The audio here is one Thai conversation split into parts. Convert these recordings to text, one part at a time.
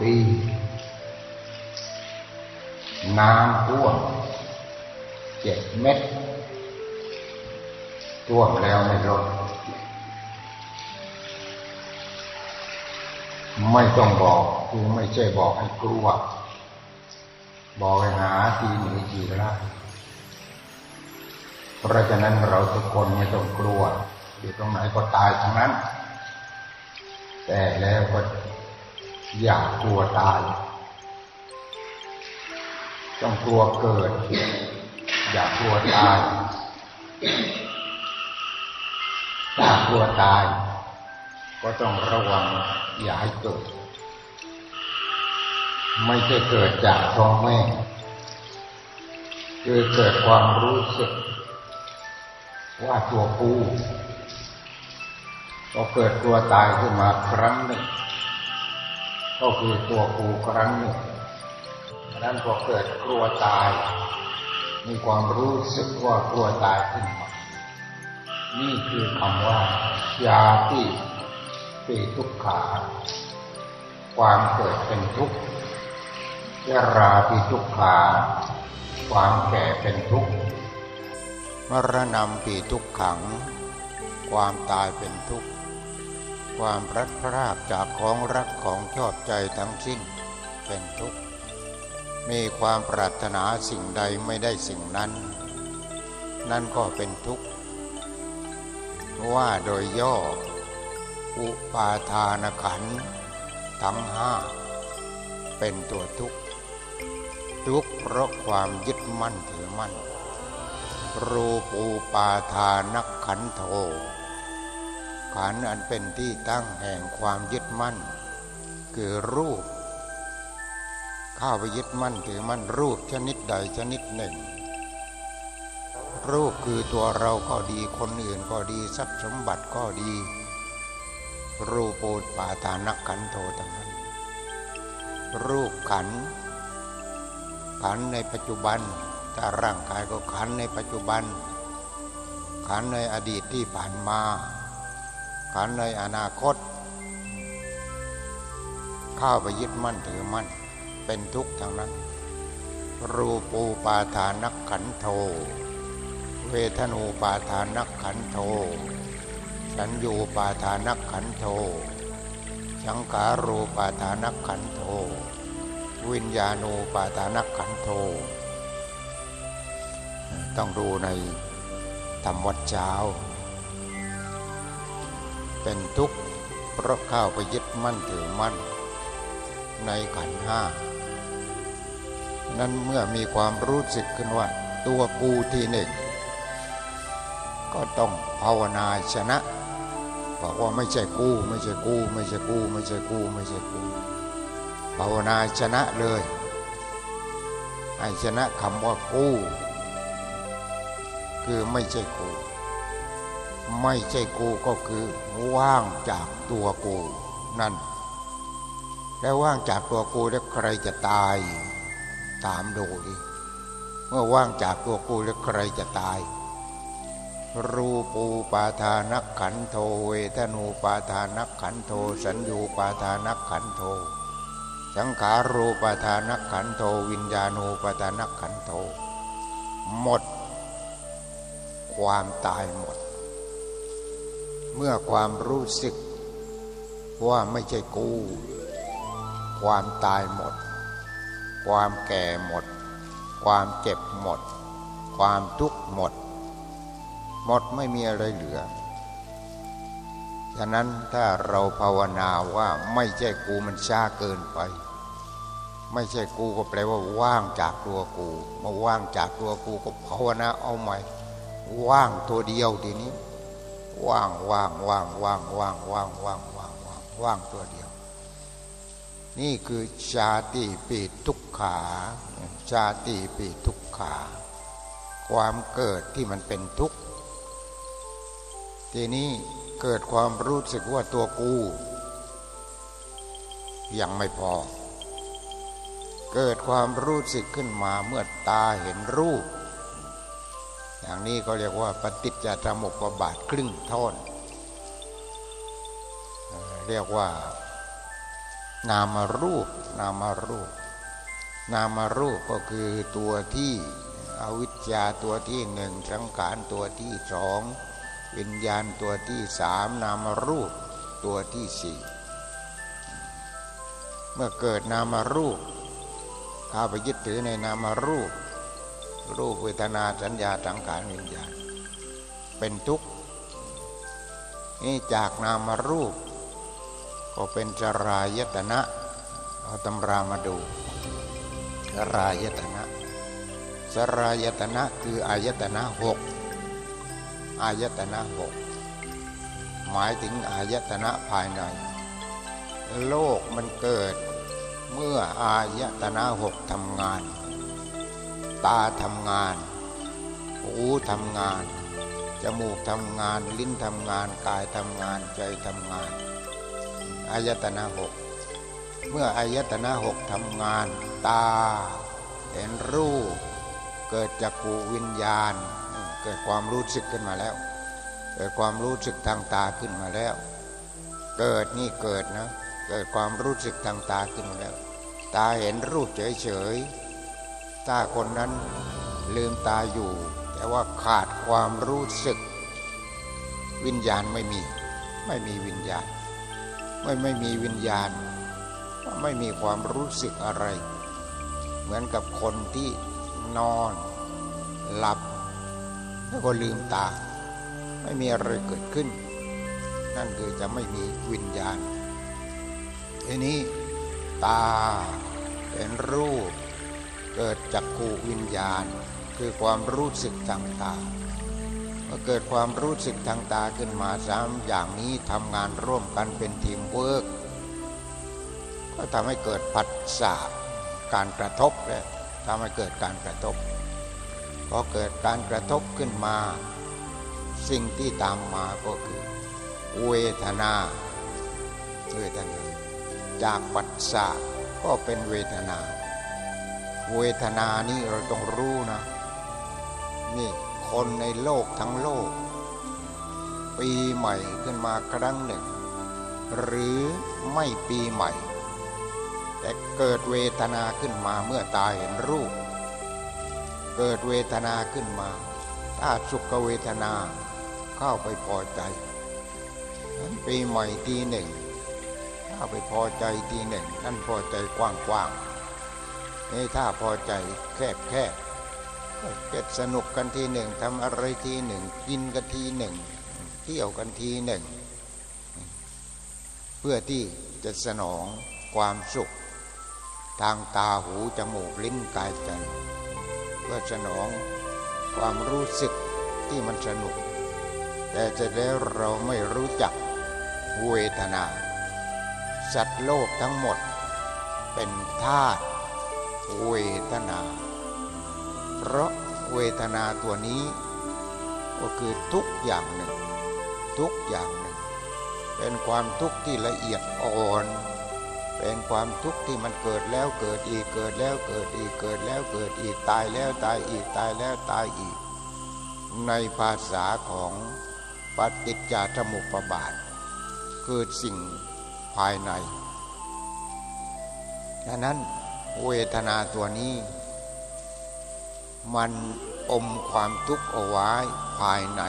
ปี น้ำท่วมเจ็ดเม็ดท่วมแล้วไม่ลดไม่ต้องบอกคือไม่ใช่บอกให้กลัว บอกให้หาทีหนีทีละเพราะฉะนั้นเราทุกคนไม่ต้องกลัว อยู่ตรงไหนก็ตายทั้งนั้น แต่แล้วก็ อย่ากลัวตาย ต้องกลัวเกิด อย่ากลัวตาย ถ้ากลัวตาย ก็ต้องระวังอย่าให้เกิด ไม่ใช่เกิดจากท้องแม่ คือเกิดความรู้สึก ว่าตัวกูก็เกิดตัวตายขึ้นมาครั้งหนึ่ง ก็คือตัวกูครั้งหนึ่งนั้นพอเกิดกลัวตาย มีความรู้สึกว่ากลัวตายขึ้นมานี่คือคำว่ายาที่ปีทุกขาความเกิดเป็นทุกข์ยราปีทุกขาความแก่เป็นทุกข์มรณะปีทุกขัง ความตายเป็นทุกข์ ความพลัดพรากจากของรักของชอบใจทั้งสิ้นเป็นทุกข์มีความปรารถนาสิ่งใดไม่ได้สิ่งนั้น นั่นก็เป็นทุกข์ว่าโดยย่อ อุปาทานขันทั้งห้าเป็นตัวทุกข์ทุกข์เพราะความยึดมั่นถือมั่น รูปูปาทานขันโท ขันอันเป็นที่ตั้งแห่งความยึดมั่น คือรูปข้าไปยึดมั่นถือมั่นรูปชนิดใดชนิดหนึ่ง รูปคือตัวเราก็ดีคนอื่นก็ดีทรัพย์สมบัติก็ดี รูปูปาทานักขันโททั้งนั้น รูปขัน ขันในปัจจุบันถ้าร่างกายก็ขันในปัจจุบัน ขันในอดีตที่ผ่านมา ขันในอนาคต เข้าไปยึดมั่นถือมั่น เป็นทุกข์ทั้งนั้น รูปูปาทานักขันโท เวทนูปาทานักขันโท สัญญูปาทานักขันโท สังขารูปาทานักขันโท วิญญาณูปาทานักขันโท ต้องดูในธรรมวัดเช้า เป็นทุกข์เพราะข้าวไปยึดมั่นถือมั่น ในขันห้านั้นเมื่อมีความรู้สึกขึ้นว่า ตัวกูที่หนึ่งก็ต้องภาวนาชนะบอกว่าไม่ใช่กูไม่ใช่กู ไม่ใช่กู ไม่ใช่กู ไม่ใช่กู ภาวนาชนะเลยให้ชนะคำว่ากู คือไม่ใช่กู ไม่ใช่กูก็คือว่างจากตัวกูนั่น แล้วว่างจากตัวกูแล้วใครจะตาย ตามดูดิเมื่อว่างจากตัวกูแล้วใครจะตาย รูปูปาทานักขันโทเวทนูปาทานักขันโท สัญญูปาทานักขันโท สังขารูปาทานักขันโท วิญญาณูปาทานักขันโท หมด ความตายหมด เมื่อความรู้สึกว่าไม่ใช่กู ความตายหมด ความแก่หมด ความเจ็บหมด ความทุกข์หมด หมดไม่มีอะไรเหลือ ฉะนั้นถ้าเราภาวนาว่าไม่ใช่กูมันช้าเกินไป ไม่ใช่กูก็แปลว่าว่างจากตัวกู มาว่างจากตัวกูก็ภาวนาเอาใหม่ ว่างตัวเดียวทีนี้ ว่างว่างว่างว่างว่างว่างว่างว่างว่างว่างตัวเดียว นี่คือชาติปีทุกขา ชาติปีทุกขา ความเกิดที่มันเป็นทุกข์ทีนี้เกิดความรู้สึกว่าตัวกู ยังไม่พอ เกิดความรู้สึกขึ้นมาเมื่อตาเห็นรูป อย่างนี้ก็เรียกว่าปฏิจจสมุปบาทครึ่งท่อนเรียกว่า นามารูป นามารูป นามารูปก็คือตัวที่อวิชชาตัวที่หนึ่งสังขารตัวที่สองวิญญาณตัวที่สามนามรูปตัวที่สี่เมื่อเกิดนามรูปข้าไปยึดถือในนามรูป รูปเวทนาสัญญาสังขารวิญญาณ เป็นทุกข์นี่จากนามารูป ก็เป็นจรายตนะเอาตำรามาดูจรายตนะสรายตนะคืออายตนะหกอายตนะหกหมายถึงอายตนะภายใน โลกมันเกิดเมื่ออายตนะหกทำงาน ตาทำงาน หูทำงาน จมูกทำงาน ลิ้นทำงาน กายทำงาน ใจทำงาน อายตนะหก เมื่ออายตนะหกทำงาน ตา เห็นรูป เกิดจากขูวิญญาณ เกิดความรู้สึกขึ้นมาแล้ว เกิดความรู้สึกทางตาขึ้นมาแล้ว เกิดนี่เกิดนะ เกิดความรู้สึกทางตาขึ้นมาแล้ว ตาเห็นรูปเฉยๆ ถ้าคนนั้นลืมตาอยู่ แต่ว่าขาดความรู้สึก วิญญาณไม่มี ไม่มีวิญญาณ ไม่ไม่มีวิญญาณ ไม่มีความรู้สึกอะไร เหมือนกับคนที่นอนหลับ แล้วก็ลืมตา ไม่มีอะไรเกิดขึ้น นั่นคือจะไม่มีวิญญาณทีนี้ตาเป็นรูป เกิดจักขุวิญญาณ คือความรู้สึกทางตาเมื่อเกิดความรู้สึกทางตาขึ้นมาสามอย่างนี้ทำงานร่วมกันเป็นทีมเวิร์กก็ทำให้เกิดผัสสะการกระทบและทำให้เกิดการกระทบพอเกิดการกระทบขึ้นมา สิ่งที่ตามมาก็คือเวทนาเวทนา จากปัสสะก็เป็นเวทนา เวทนานี่เราต้องรู้นะนี่คนในโลกทั้งโลก ปีใหม่ขึ้นมาครั้งหนึ่ง หรือไม่ปีใหม่ แต่เกิดเวทนาขึ้นมาเมื่อตาเห็นรูป เกิดเวทนาขึ้นมา ถ้าสุขเวทนาเข้าไปพอใจนั้นปีใหม่ทีหนึ่ง ถ้าไปพอใจทีหนึ่งนั่นพอใจกว้างๆ นี่ถ้าพอใจแคบแคบเก็ดสนุกกันทีหนึ่งทำอะไรทีหนึ่ง กินกันทีหนึ่ง เที่ยวกันทีหนึ่ง เพื่อที่จะสนองความสุข ทางตาหูจมูกลิ้นกายใจพื่อสนองความรู้สึกที่มันสนุก แต่จะแล้วเราไม่รู้จักเวทนา สัตว์โลกทั้งหมดเป็นธาตุ เวทนา เพราะเวทนาตัวนี้ ก็คือทุกอย่างหนึ่ง ทุกอย่างหนึ่ง เป็นความทุกข์ที่ละเอียดอ่อน เป็นความทุกข์ที่มันเกิดแล้วเกิดอีกเกิดแล้วเกิดอีกเกิดแล้วเกิดอีกตายแล้วตายอีกตายแล้วตายอีก ในภาษาของปฏิจจสมุปบาทคือสิ่งภายในดังนั้น เวทนาตัวนี้ มันอมความทุกข์เอาไว้ภายใน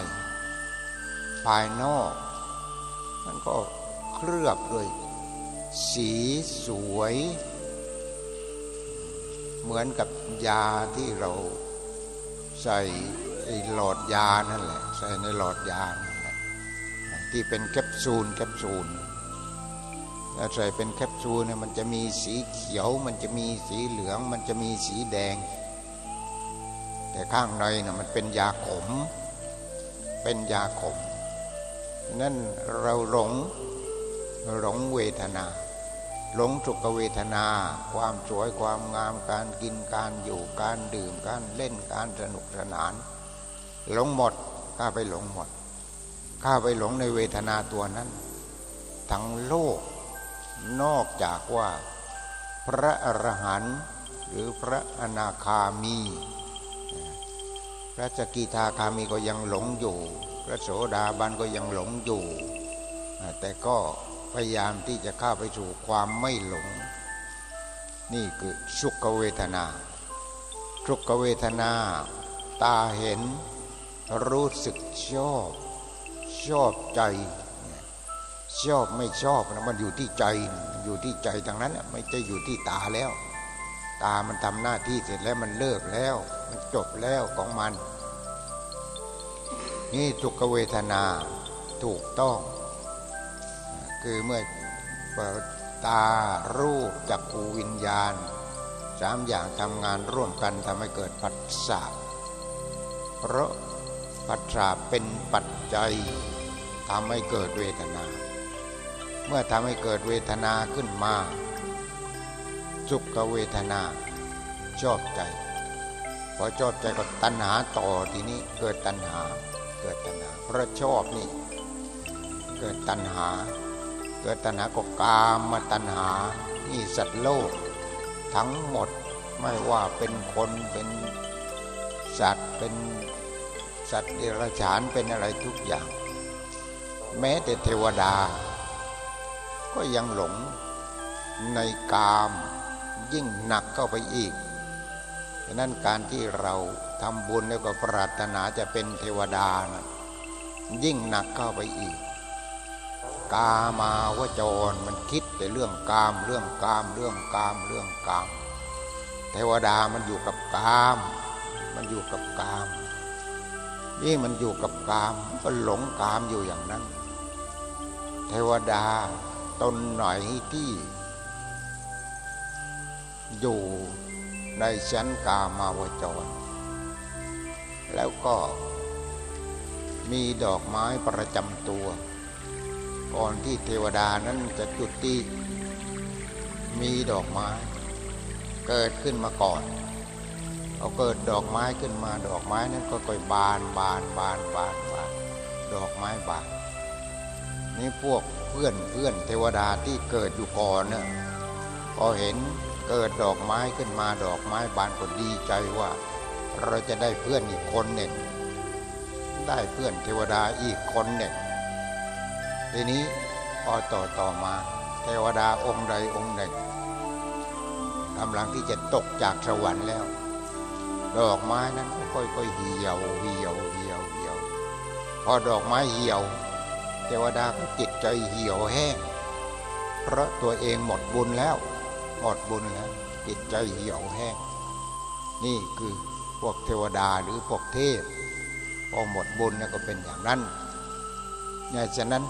ภายนอก มันก็เคลือบด้วยสีสวย เหมือนกับยาที่เราใส่ไอ้หลอดยานั่นแหละ ใส่ในหลอดยานั่นแหละที่เป็นแคปซูลแคปซูล แล้วใส่เป็นแคปซูลเนี่ยมันจะมีสีเขียว มันจะมีสีเหลือง มันจะมีสีแดง แต่ข้างในน่ะมันเป็นยาขม เป็นยาขม นั่นเราหลงหลงเวทนา หลงสุขเวทนา ความสวยความงามการกินการอยู่การดื่มการเล่นการสนุกสนาน หลงหมดข้าไปหลงหมดข้าไปหลงในเวทนาตัวนั้น ทั้งโลก นอกจากว่า พระอรหันต์หรือพระอนาคามี พระสกิทาคามีก็ยังหลงอยู่ พระโสดาบันก็ยังหลงอยู่ แต่ก็พยายามที่จะเข้าไปสู่ความไม่หลง นี่คือสุขเวทนาสุขเวทนา ตาเห็น รู้สึกชอบ ชอบใจ ชอบไม่ชอบนะมันอยู่ที่ใจอยู่ที่ใจทางนั้นไม่ใช่อยู่ที่ตาแล้ว ตามันทำหน้าที่เสร็จแล้วมันเลิกแล้ว มันจบแล้วของมัน นี่ทุกเวทนาถูกต้อง คือเมื่อตารูปจักขูวิญญาณสามอย่างทำงานร่วมกันทำให้เกิดปัสสะเพราะปัจจาเป็นปัจจัยทำให้เกิดเวทนา เมื่อทำให้เกิดเวทนาขึ้นมาสุขเวทนาชอบใจ พอชอบใจก็ตัณหาต่อทีนี้เกิดตัณหาเกิดตัณหา เพราะชอบนี่ เกิดตัณหา เกิดตัณหาก็กามมาตัณหานี่สัตว์โลก ทั้งหมดไม่ว่าเป็นคนเป็นสัตว์เป็นสัตว์เดรัจฉานเป็นอะไรทุกอย่าง แม้แต่เทวดา ก็ยังหลงในกามยิ่งหนักเข้าไปอีกดังนั้นการที่เราทำบุญแล้วก็ปรารถนาจะเป็นเทวดานะยิ่งหนักเข้าไปอีก กามาวจรมันคิดแต่เรื่องกาม เรื่องกาม เรื่องกาม เรื่องกาม เทวดามันอยู่กับกาม มันอยู่กับกาม นี่มันอยู่กับกามก็หลงกามอยู่อย่างนั้น เทวดา ตนไหนที่อยู่ในชั้นกามาวจร แล้วก็มีดอกไม้ประจำตัว ก่อนที่เทวดานั้นจะจุดที่มีดอกไม้ เกิดขึ้นมาก่อนเอาเกิดดอกไม้ขึ้นมา ดอกไม้นั้นก็ค่อยบานบานบานบานบานดอกไม้บานนี่พวก เพื่อนเพื่อนเทวดาที่เกิดอยู่ก่อนเนี่ยพอเห็นเกิดดอกไม้ขึ้นมาดอกไม้บานก็ดีใจว่า เราจะได้เพื่อนอีกคนหนึ่ง ได้เพื่อนเทวดาอีกคนหนึ่งทีนี้พอต่อต่อมาเทวดาองค์ใดองค์หนึ่งกำลังที่จะตกจากสวรรค์แล้ว ดอกไม้นั้นค่อยๆเหี่ยวเหี่ยวเหี่ยวเหี่ยวพอดอกไม้เหี่ยว เทวดาก็จิตใจเหี่ยวแห้ง เพราะตัวเองหมดบุญแล้ว หมดบุญแล้วจิตใจเหี่ยวแห้ง นี่คือพวกเทวดาหรือพวกเทพพอหมดบุญเนี่ยก็เป็นอย่างนั้นเนี่ยฉะนั้น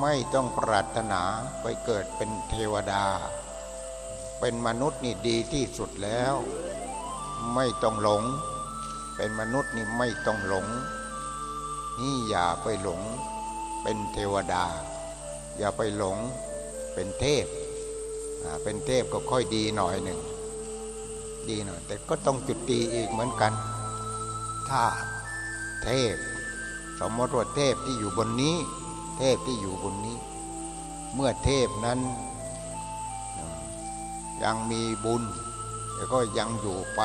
ไม่ต้องปรารถนาไปเกิดเป็นเทวดา เป็นมนุษย์นี่ดีที่สุดแล้ว ไม่ต้องหลง เป็นมนุษย์นี่ไม่ต้องหลง นี่อย่าไปหลง เป็นเทวดา อย่าไปหลงเป็นเทพเป็นเทพก็ค่อยดีหน่อยหนึ่ง ดีหน่อย แต่ก็ต้องจุดตีอีกเหมือนกัน ถ้าเทพ สมมติว่าเทพที่อยู่บนนี้ เทพที่อยู่บนนี้ เมื่อเทพนั้น ยังมีบุญแต่ก็ยังอยู่ไป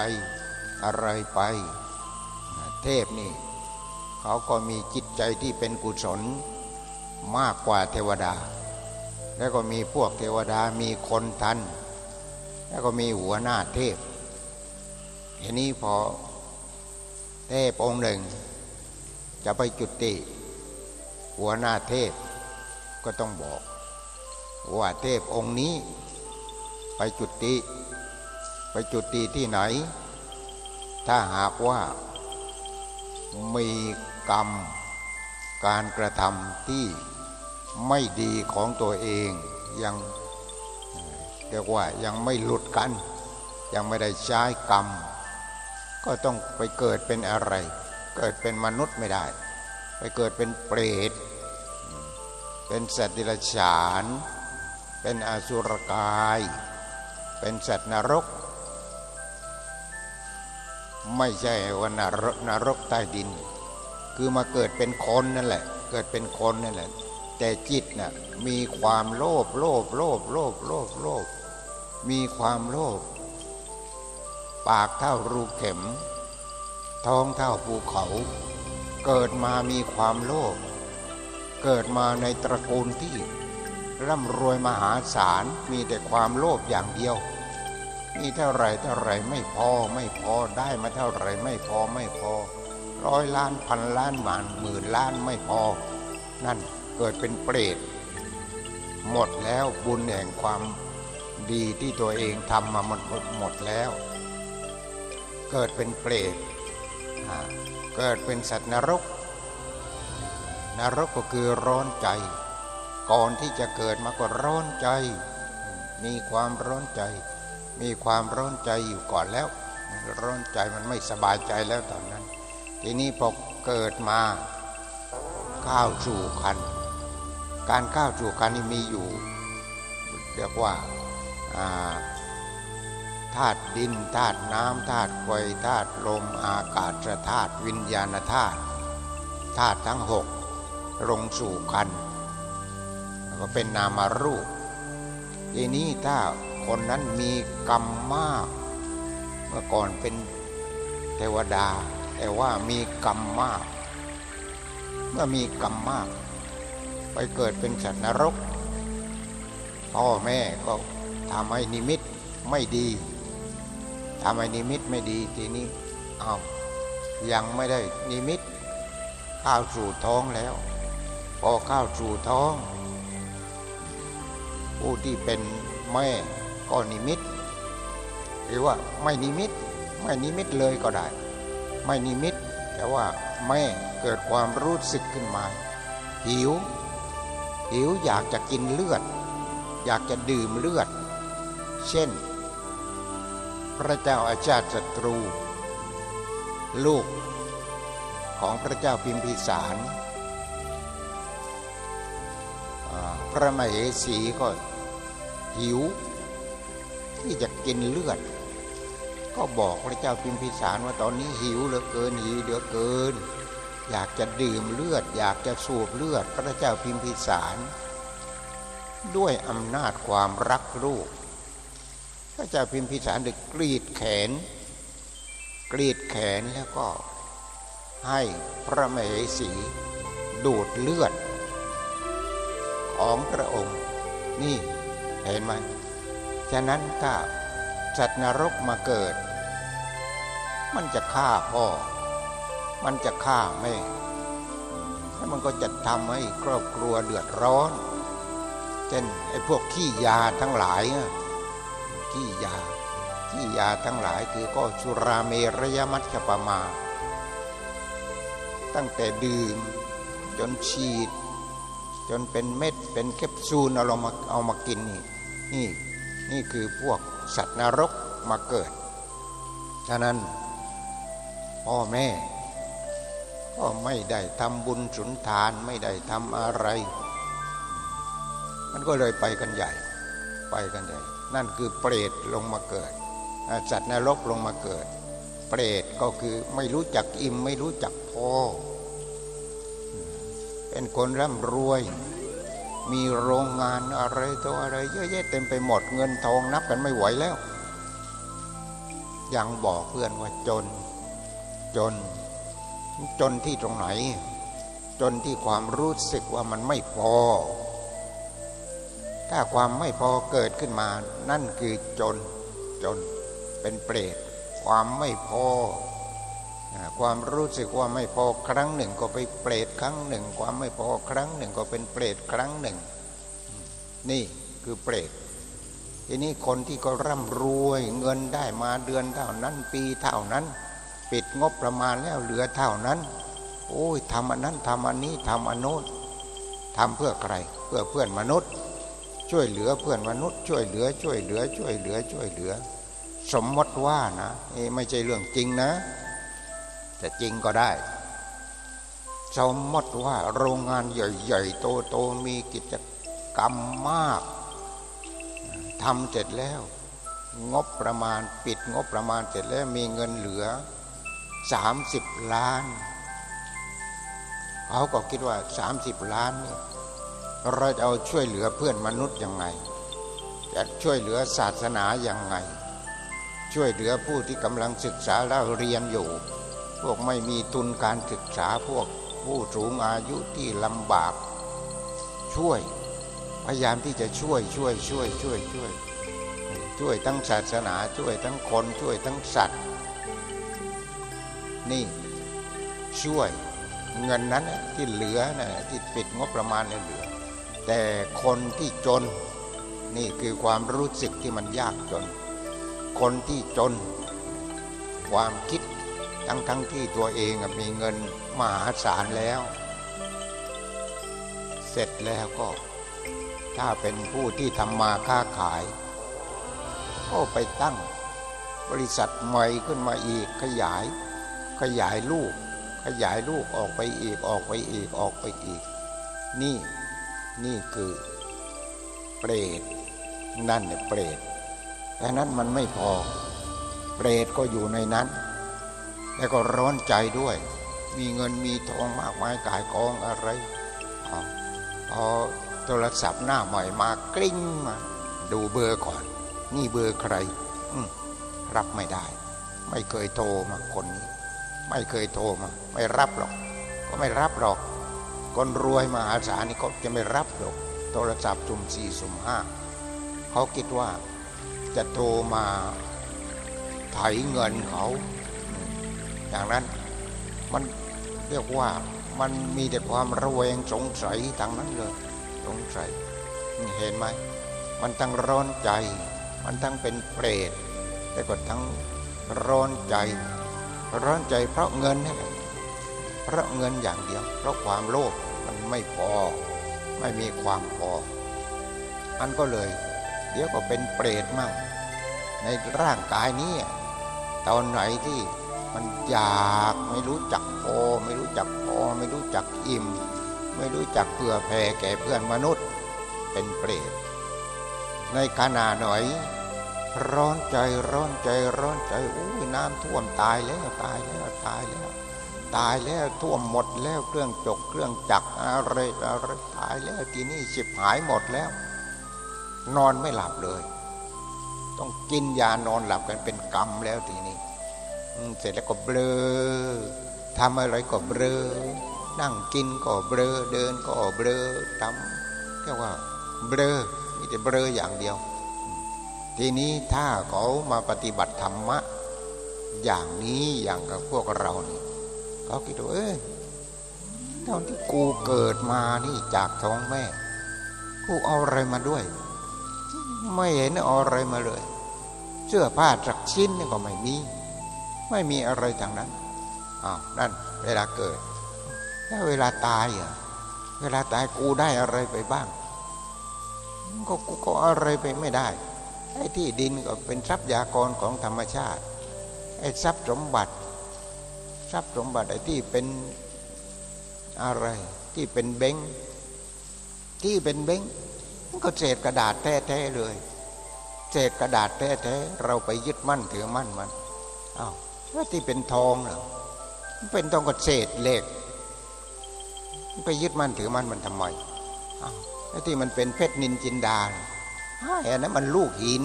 อะไรไป เทพนี่ เขาก็มีจิตใจที่เป็นกุศล มากกว่าเทวดา แล้วก็มีพวกเทวดามีคนทัน แล้วก็มีหัวหน้าเทพทีนี้พอเทพองค์หนึ่ง จะไปจุติ หัวหน้าเทพก็ต้องบอก ว่าเทพองค์นี้ ไปจุติ ไปจุติที่ไหน ถ้าหากว่ามีกรรมการกระทำที่ ไม่ดีของตัวเองยังเรียกว่ายังไม่หลุดกัน ยังไม่ได้ใช้กรรม ก็ต้องไปเกิดเป็นอะไร เกิดเป็นมนุษย์ไม่ได้ ไปเกิดเป็นเปรต เป็นสัตว์ดิลฉาน เป็นอสุรกาย เป็นสัตว์นรก ไม่ใช่ว่านรกนรกใต้ดิน คือมาเกิดเป็นคนนั่นแหละ เกิดเป็นคนนั่นแหละ แต่จิตน่ะมีความโลภโลภโลภโลภโลภโลภมีความโลภปากเท่ารูเข็ม ท้องเท่าภูเขา เกิดมามีความโลภเกิดมาในตระกูลที่ร่ำรวยมหาศาลมีแต่ความโลภอย่างเดียวมีเท่าไรเท่าไรไม่พอไม่พอได้มาเท่าไรไม่พอไม่พอ ร้อยล้านพันล้านหมื่นหมื่นล้านไม่พอ นั่น เกิดเป็นเปรต หมดแล้วบุญแห่งความดีที่ตัวเองทำมาหมดหมดแล้ว เกิดเป็นเปรตเกิดเป็นสัตว์นรก นรกก็คือร้อนใจ ก่อนที่จะเกิดมาก็ร้อนใจ มีความร้อนใจ มีความร้อนใจอยู่ก่อนแล้ว ร้อนใจมันไม่สบายใจแล้วตอนนั้น ทีนี้พอเกิดมาข้าวสู่คัน การข้าวสู่คันนี่มีอยู่เรียกว่าธาตุดินธาตุน้ำธาตุไฟธาตุลมอากาศธาตุวิญญาณธาตุธาตุทั้งหกลงสู่คันก็เป็นนามารูปทีนี้ถ้าคนนั้นมีกรรมมาก เมื่อก่อนเป็นเทวดา แต่ว่ามีกรรมมาก เมื่อมีกรรมมาก ไปเกิดเป็นสัตว์นรก พ่อแม่ก็ทำให้นิมิตไม่ดีทำให้นิมิตไม่ดีทีนี้เอายังไม่ได้นิมิตข้าวสู่ท้องแล้ว พอข้าวสู่ท้อง ผู้ที่เป็นแม่ก็นิมิต หรือว่าไม่นิมิต ไม่นิมิตเลยก็ได้ ไม่นิมิต แต่ว่าแม่เกิดความรู้สึกขึ้นมา หิว หิวอยากจะกินเลือด อยากจะดื่มเลือด เช่น พระเจ้าอาชาติศัตรู ลูกของพระเจ้าพิมพิสารพระมเหสีก็หิว ที่จะกินเลือด ก็บอกพระเจ้าพิมพิสารว่าตอนนี้หิวเหลือเกินหิวเหลือเกิน อยากจะดื่มเลือด อยากจะสูบเลือด พระเจ้าพิมพิสาร ด้วยอำนาจความรักลูก พระเจ้าพิมพิสารได้กรีดแขน กรีดแขนแล้วก็ให้พระมเหสีดูดเลือด ของพระองค์ นี่เห็นไหมฉะนั้นถ้าสัตว์นรกมาเกิด มันจะฆ่าพ่อ มันจะฆ่าแม่แล้วมันก็จะทำให้ครอบครัวเดือดร้อนเช่นไอ้พวกขี้ยาทั้งหลายขี้ยาขี้ยาทั้งหลายคือก็สุราเมรยมัชฌปมา ตั้งแต่ดื่มจนฉีด จนเป็นเม็ดเป็นแคปซูลเอามาเอามากินนี่นี่นี่คือพวกสัตว์นรกมาเกิด ฉะนั้นพ่อแม่ ก็ไม่ได้ทำบุญสุนทานไม่ได้ทำอะไร มันก็เลยไปกันใหญ่ ไปกันใหญ่ นั่นคือเปรตลงมาเกิดสัตว์นรกลงมาเกิด เปรตก็คือไม่รู้จักอิ่มไม่รู้จักพอ เป็นคนร่ำรวย มีโรงงานอะไรตัวอะไร เยอะแยะเต็มไปหมดเงินทองนับกันไม่ไหวแล้ว ยังบอกเพื่อนว่าจน จน จนที่ตรงไหน จนที่ความรู้สึกว่ามันไม่พอ ถ้าความไม่พอเกิดขึ้นมา นั่นคือจนจนเป็นเปรตความไม่พอ ความรู้สึกว่าไม่พอครั้งหนึ่งก็ไปเปรตครั้งหนึ่ง ความไม่พอครั้งหนึ่งก็เป็นเปรตครั้งหนึ่ง นี่คือเปรตทีนี้คนที่ก็ร่ำรวยเงินได้มาเดือนเท่านั้นปีเท่านั้น ปิดงบประมาณแล้วเหลือเท่านั้น โอ้ยทำอันนั้นทำอันนี้ทำอันโน้นทำเพื่อใคร เพื่อเพื่อนมนุษย์ ช่วยเหลือเพื่อนมนุษย์ ช่วยเหลือ ช่วยเหลือ ช่วยเหลือ ช่วยเหลือ สมมติว่านะไม่ใช่เรื่องจริงนะ แต่จริงก็ได้สมมติว่าโรงงานใหญ่ๆโตๆมีกิจกรรมมากทำเสร็จแล้ว งบประมาณปิดงบประมาณเสร็จแล้วมีเงินเหลือ สามสิบล้าน เขาก็คิดว่าสามสิบล้านเนี่ยเราจะเอาช่วยเหลือเพื่อนมนุษย์ยังไง จะช่วยเหลือศาสนายังไง ช่วยเหลือผู้ที่กำลังศึกษาแล้วเรียนอยู่ พวกไม่มีทุนการศึกษาพวกผู้สูงอายุที่ลำบาก ช่วย พยายามที่จะช่วยช่วยช่วยช่วยช่วย ช่วยทั้งศาสนาช่วยทั้งคนช่วยทั้งสัตว์ นี่ช่วยเงินนั้นที่เหลือนะที่ปิดงบประมาณเหลือ แต่คนที่จนนี่คือความรู้สึกที่มันยากจน คนที่จน ความคิดทั้งทั้งที่ตัวเองมีเงินมหาศาลแล้ว เสร็จแล้วก็ ถ้าเป็นผู้ที่ทำมาค้าขาย ก็ไปตั้งบริษัทใหม่ขึ้นมาอีกขยาย ขยายลูก ขยายลูกออกไปอีกออกไปอีกออกไปอีก นี่นี่คือเปรตนั่นเนี่ยเปรตแต่นั้นมันไม่พอ เปรตก็อยู่ในนั้น แล้วก็ร้อนใจด้วย มีเงินมีทองมากมายกายกองอะไรพอโทรศัพท์หน้าใหม่มากลิ้งมา ดูเบอร์ก่อน นี่เบอร์ใครรับไม่ได้ ไม่เคยโทรมาคนนี้ ไม่เคยโทรมา ไม่รับหรอก ก็ไม่รับหรอก คนรวยมาอาสานี่เขาจะไม่รับหรอกโทรศัพท์สุ่มสี่สุ่มห้าเขาคิดว่าจะโทรมาไถเงินเขา อย่างนั้นมันเรียกว่ามันมีแต่ความระแวงสงสัยทางนั้นเลยสงสัยเห็นไหมมันทั้งร้อนใจ มันทั้งเป็นเปรตแต่ก็ทั้งร้อนใจ ร้อนใจเพราะเงินนี่แหละเพราะเงินอย่างเดียว เพราะความโลภมันไม่พอ ไม่มีความพอ อันก็เลย เดี๋ยวก็เป็นเปรตมั่ง ในร่างกายนี้ตอนไหนที่มันอยากไม่รู้จักพอ ไม่รู้จักพอ ไม่รู้จักอิ่ม ไม่รู้จักเผื่อแผ่แก่เพื่อนมนุษย์ เป็นเปรตในขณะหน่อย ร้อนใจร้อนใจร้อนใจอุ้ยน้ำท่วมตายแล้วตายแล้วตายแล้ว ตายแล้วท่วมหมดแล้วเครื่องจกเครื่องจักรอะไรอะไรตายแล้วทีนี้สิบหายหมดแล้ว นอนไม่หลับเลย ต้องกินยานอนหลับกันเป็นกรรมแล้วทีนี้เสร็จแล้วก็เบลอทำอะไรก็เบลอนั่งกินก็เบลอเดินก็เบลอทำแค่ว่าเบลอมีแต่เบลออย่างเดียว ทีนี้ถ้าเขามาปฏิบัติธรรมะ อย่างนี้อย่างกับพวกเรานี่เขาคิดว่าเอ้ยตอนที่กูเกิดมานี่จากท้องแม่ กูเอาอะไรมาด้วย ไม่เห็นเอาอะไรมาเลย เสื้อผ้าสักชิ้นก็ไม่มี ไม่มีอะไรทางนั้นอ้าวนั่น เวลาเกิด แล้วเวลาตายอะเวลาตายกูได้อะไรไปบ้าง ก็กูก็อะไรไปไม่ได้ ไอ้ที่ดินก็เป็นทรัพยากรของธรรมชาติ ไอ้ทรัพย์สมบัติ ทรัพย์สมบัติไอ้ที่เป็นอะไรที่เป็นเบงที่เป็นเบงมันก็เศษกระดาษแท้ๆเลยเศษกระดาษแท้ๆเราไปยึดมั่นถือมั่นมันอ้าวแล้วที่เป็นทองเหรอเป็นทองก็เศษเหล็กไปยึดมั่นถือมั่นมันทำไมแล้วที่มันเป็นเพชรนินจินดา ไอ้นั้นมันลูกหิน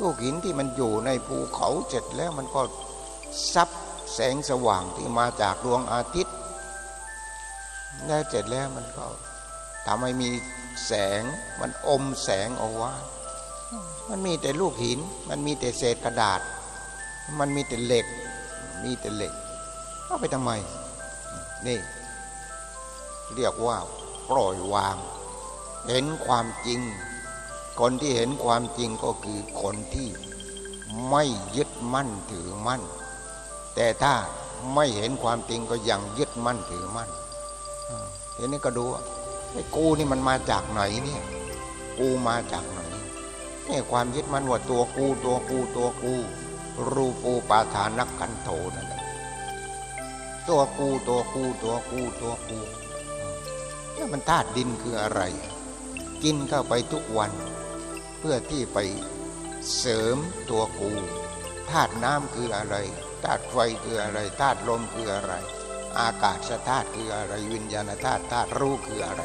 ลูกหินที่มันอยู่ในภูเขาเสร็จแล้วมันก็ซับแสงสว่างที่มาจากดวงอาทิตย์แล้วเสร็จแล้วมันก็ทำให้มีแสงมันอมแสงเอาไว้มันมีแต่ลูกหิน มันมีแต่เศษกระดาษ มันมีแต่เหล็ก มีแต่เหล็กเอาไปทำไม นี่ เรียกว่าปล่อยวาง เห็นความจริง คนที่เห็นความจริงก็คือคนที่ไม่ยึดมั่นถือมั่น แต่ถ้าไม่เห็นความจริงก็ยังยึดมั่นถือมั่นเห็นนี้ก็ดูไอ้กูนี่มันมาจากไหนเนี่ย กูมาจากไหนนี่ความยึดมั่นว่าตัวกูตัวกูตัวกู รูปูปาทานักกันโทนั่นแหละตัวกูตัวกูตัวกูตัวกูนี่มันธาตุดินคืออะไร กินเข้าไปทุกวัน เพื่อที่ไปเสริมตัวกูธาตุน้ำคืออะไรธาตุไฟคืออะไรธาตุลมคืออะไร อากาศธาตุคืออะไรวิญญาณธาตุธาตุรู้คืออะไร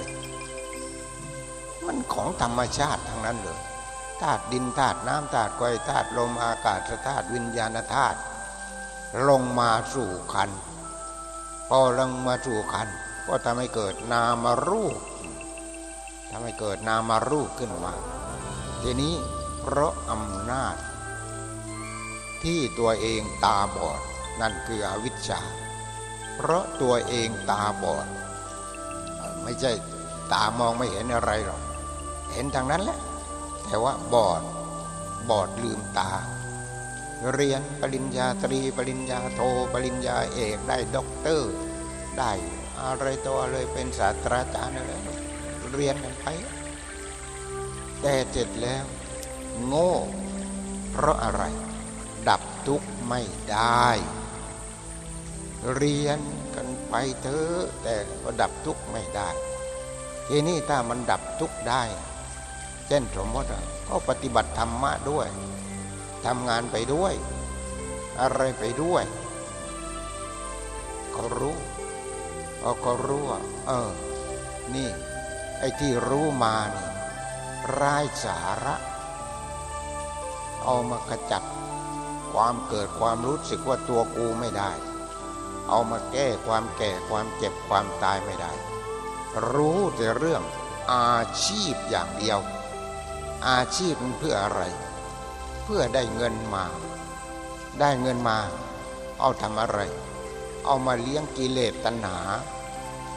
มันของธรรมชาติทั้งนั้นเลยธาตุดินธาตุน้ำธาตุไฟธาตุลมอากาศธาตุวิญญาณธาตุลงมาสู่คันพอลงมาสู่คันก็ทำให้เกิดนามารูปทำให้เกิดนามารูปขึ้นมา ทีนี้เพราะอำนาจ ที่ตัวเองตาบอดนั่นคืออวิชชา เพราะตัวเองตาบอด ไม่ใช่ตามองไม่เห็นอะไรหรอกเห็นทางนั้นแหละ แต่ว่าบอดบอดลืมตา เรียนปริญญาตรี ปริญญาโท ปริญญาเอกได้ด็อกเตอร์ ได้อะไรตัวเลยเป็นศาสตราจารย์อะไรเรียนกันไป แต่เสร็จแล้ว โง่ เพราะอะไร ดับทุกข์ไม่ได้ เรียนกันไปเถอะแต่ก็ดับทุกข์ไม่ได้ ทีนี้ถ้ามันดับทุกข์ได้ เช่นสมมติก็ปฏิบัติธรรมะด้วยทำงานไปด้วย อะไรไปด้วยเขารู้เขาก็รู้ว่าเออ นี่ ไอ้ที่รู้มานี่ ร้ายสาระ เอามากระจัดความเกิดความรู้สึกว่าตัวกูไม่ได้ เอามาแก้ความแก่ความเจ็บความตายไม่ได้ รู้แต่เรื่องอาชีพอย่างเดียว อาชีพมันเพื่ออะไร เพื่อได้เงินมา ได้เงินมา เอาทำอะไร เอามาเลี้ยงกิเลสตัณหา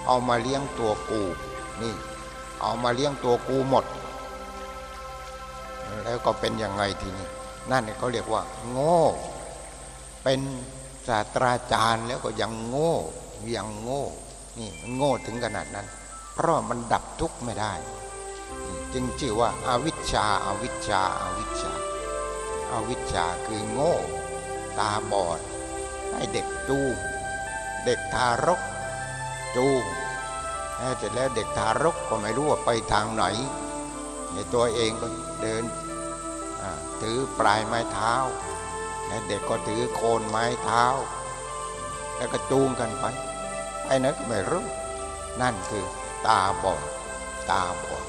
เอามาเลี้ยงตัวกูนี่ เอามาเลี้ยงตัวกูหมด แล้วก็เป็นยังไงทีนี้นั่นเขาเรียกว่า โง่ เป็นศาสตราจารย์แล้วก็ยังโง่ยังโง่นี่โง่ถึงขนาดนั้น เพราะมันดับทุกข์ไม่ได้ จึงชื่อว่าอาวิชชาอาวิชชาอาวิชชาอาวิชชาคือโง่ ตาบอด ให้เด็กจูงเด็กทารกจูงเสร็จแล้วเด็กทารกก็ไม่รู้ว่าไปทางไหนในตัวเองก็เดิน ถือปลายไม้เท้า และเด็กก็ถือโคนไม้เท้า แล้วก็จูงกันไปไอ้นั้นก็ไม่รู้ นั่นคือตาบอดตาบอด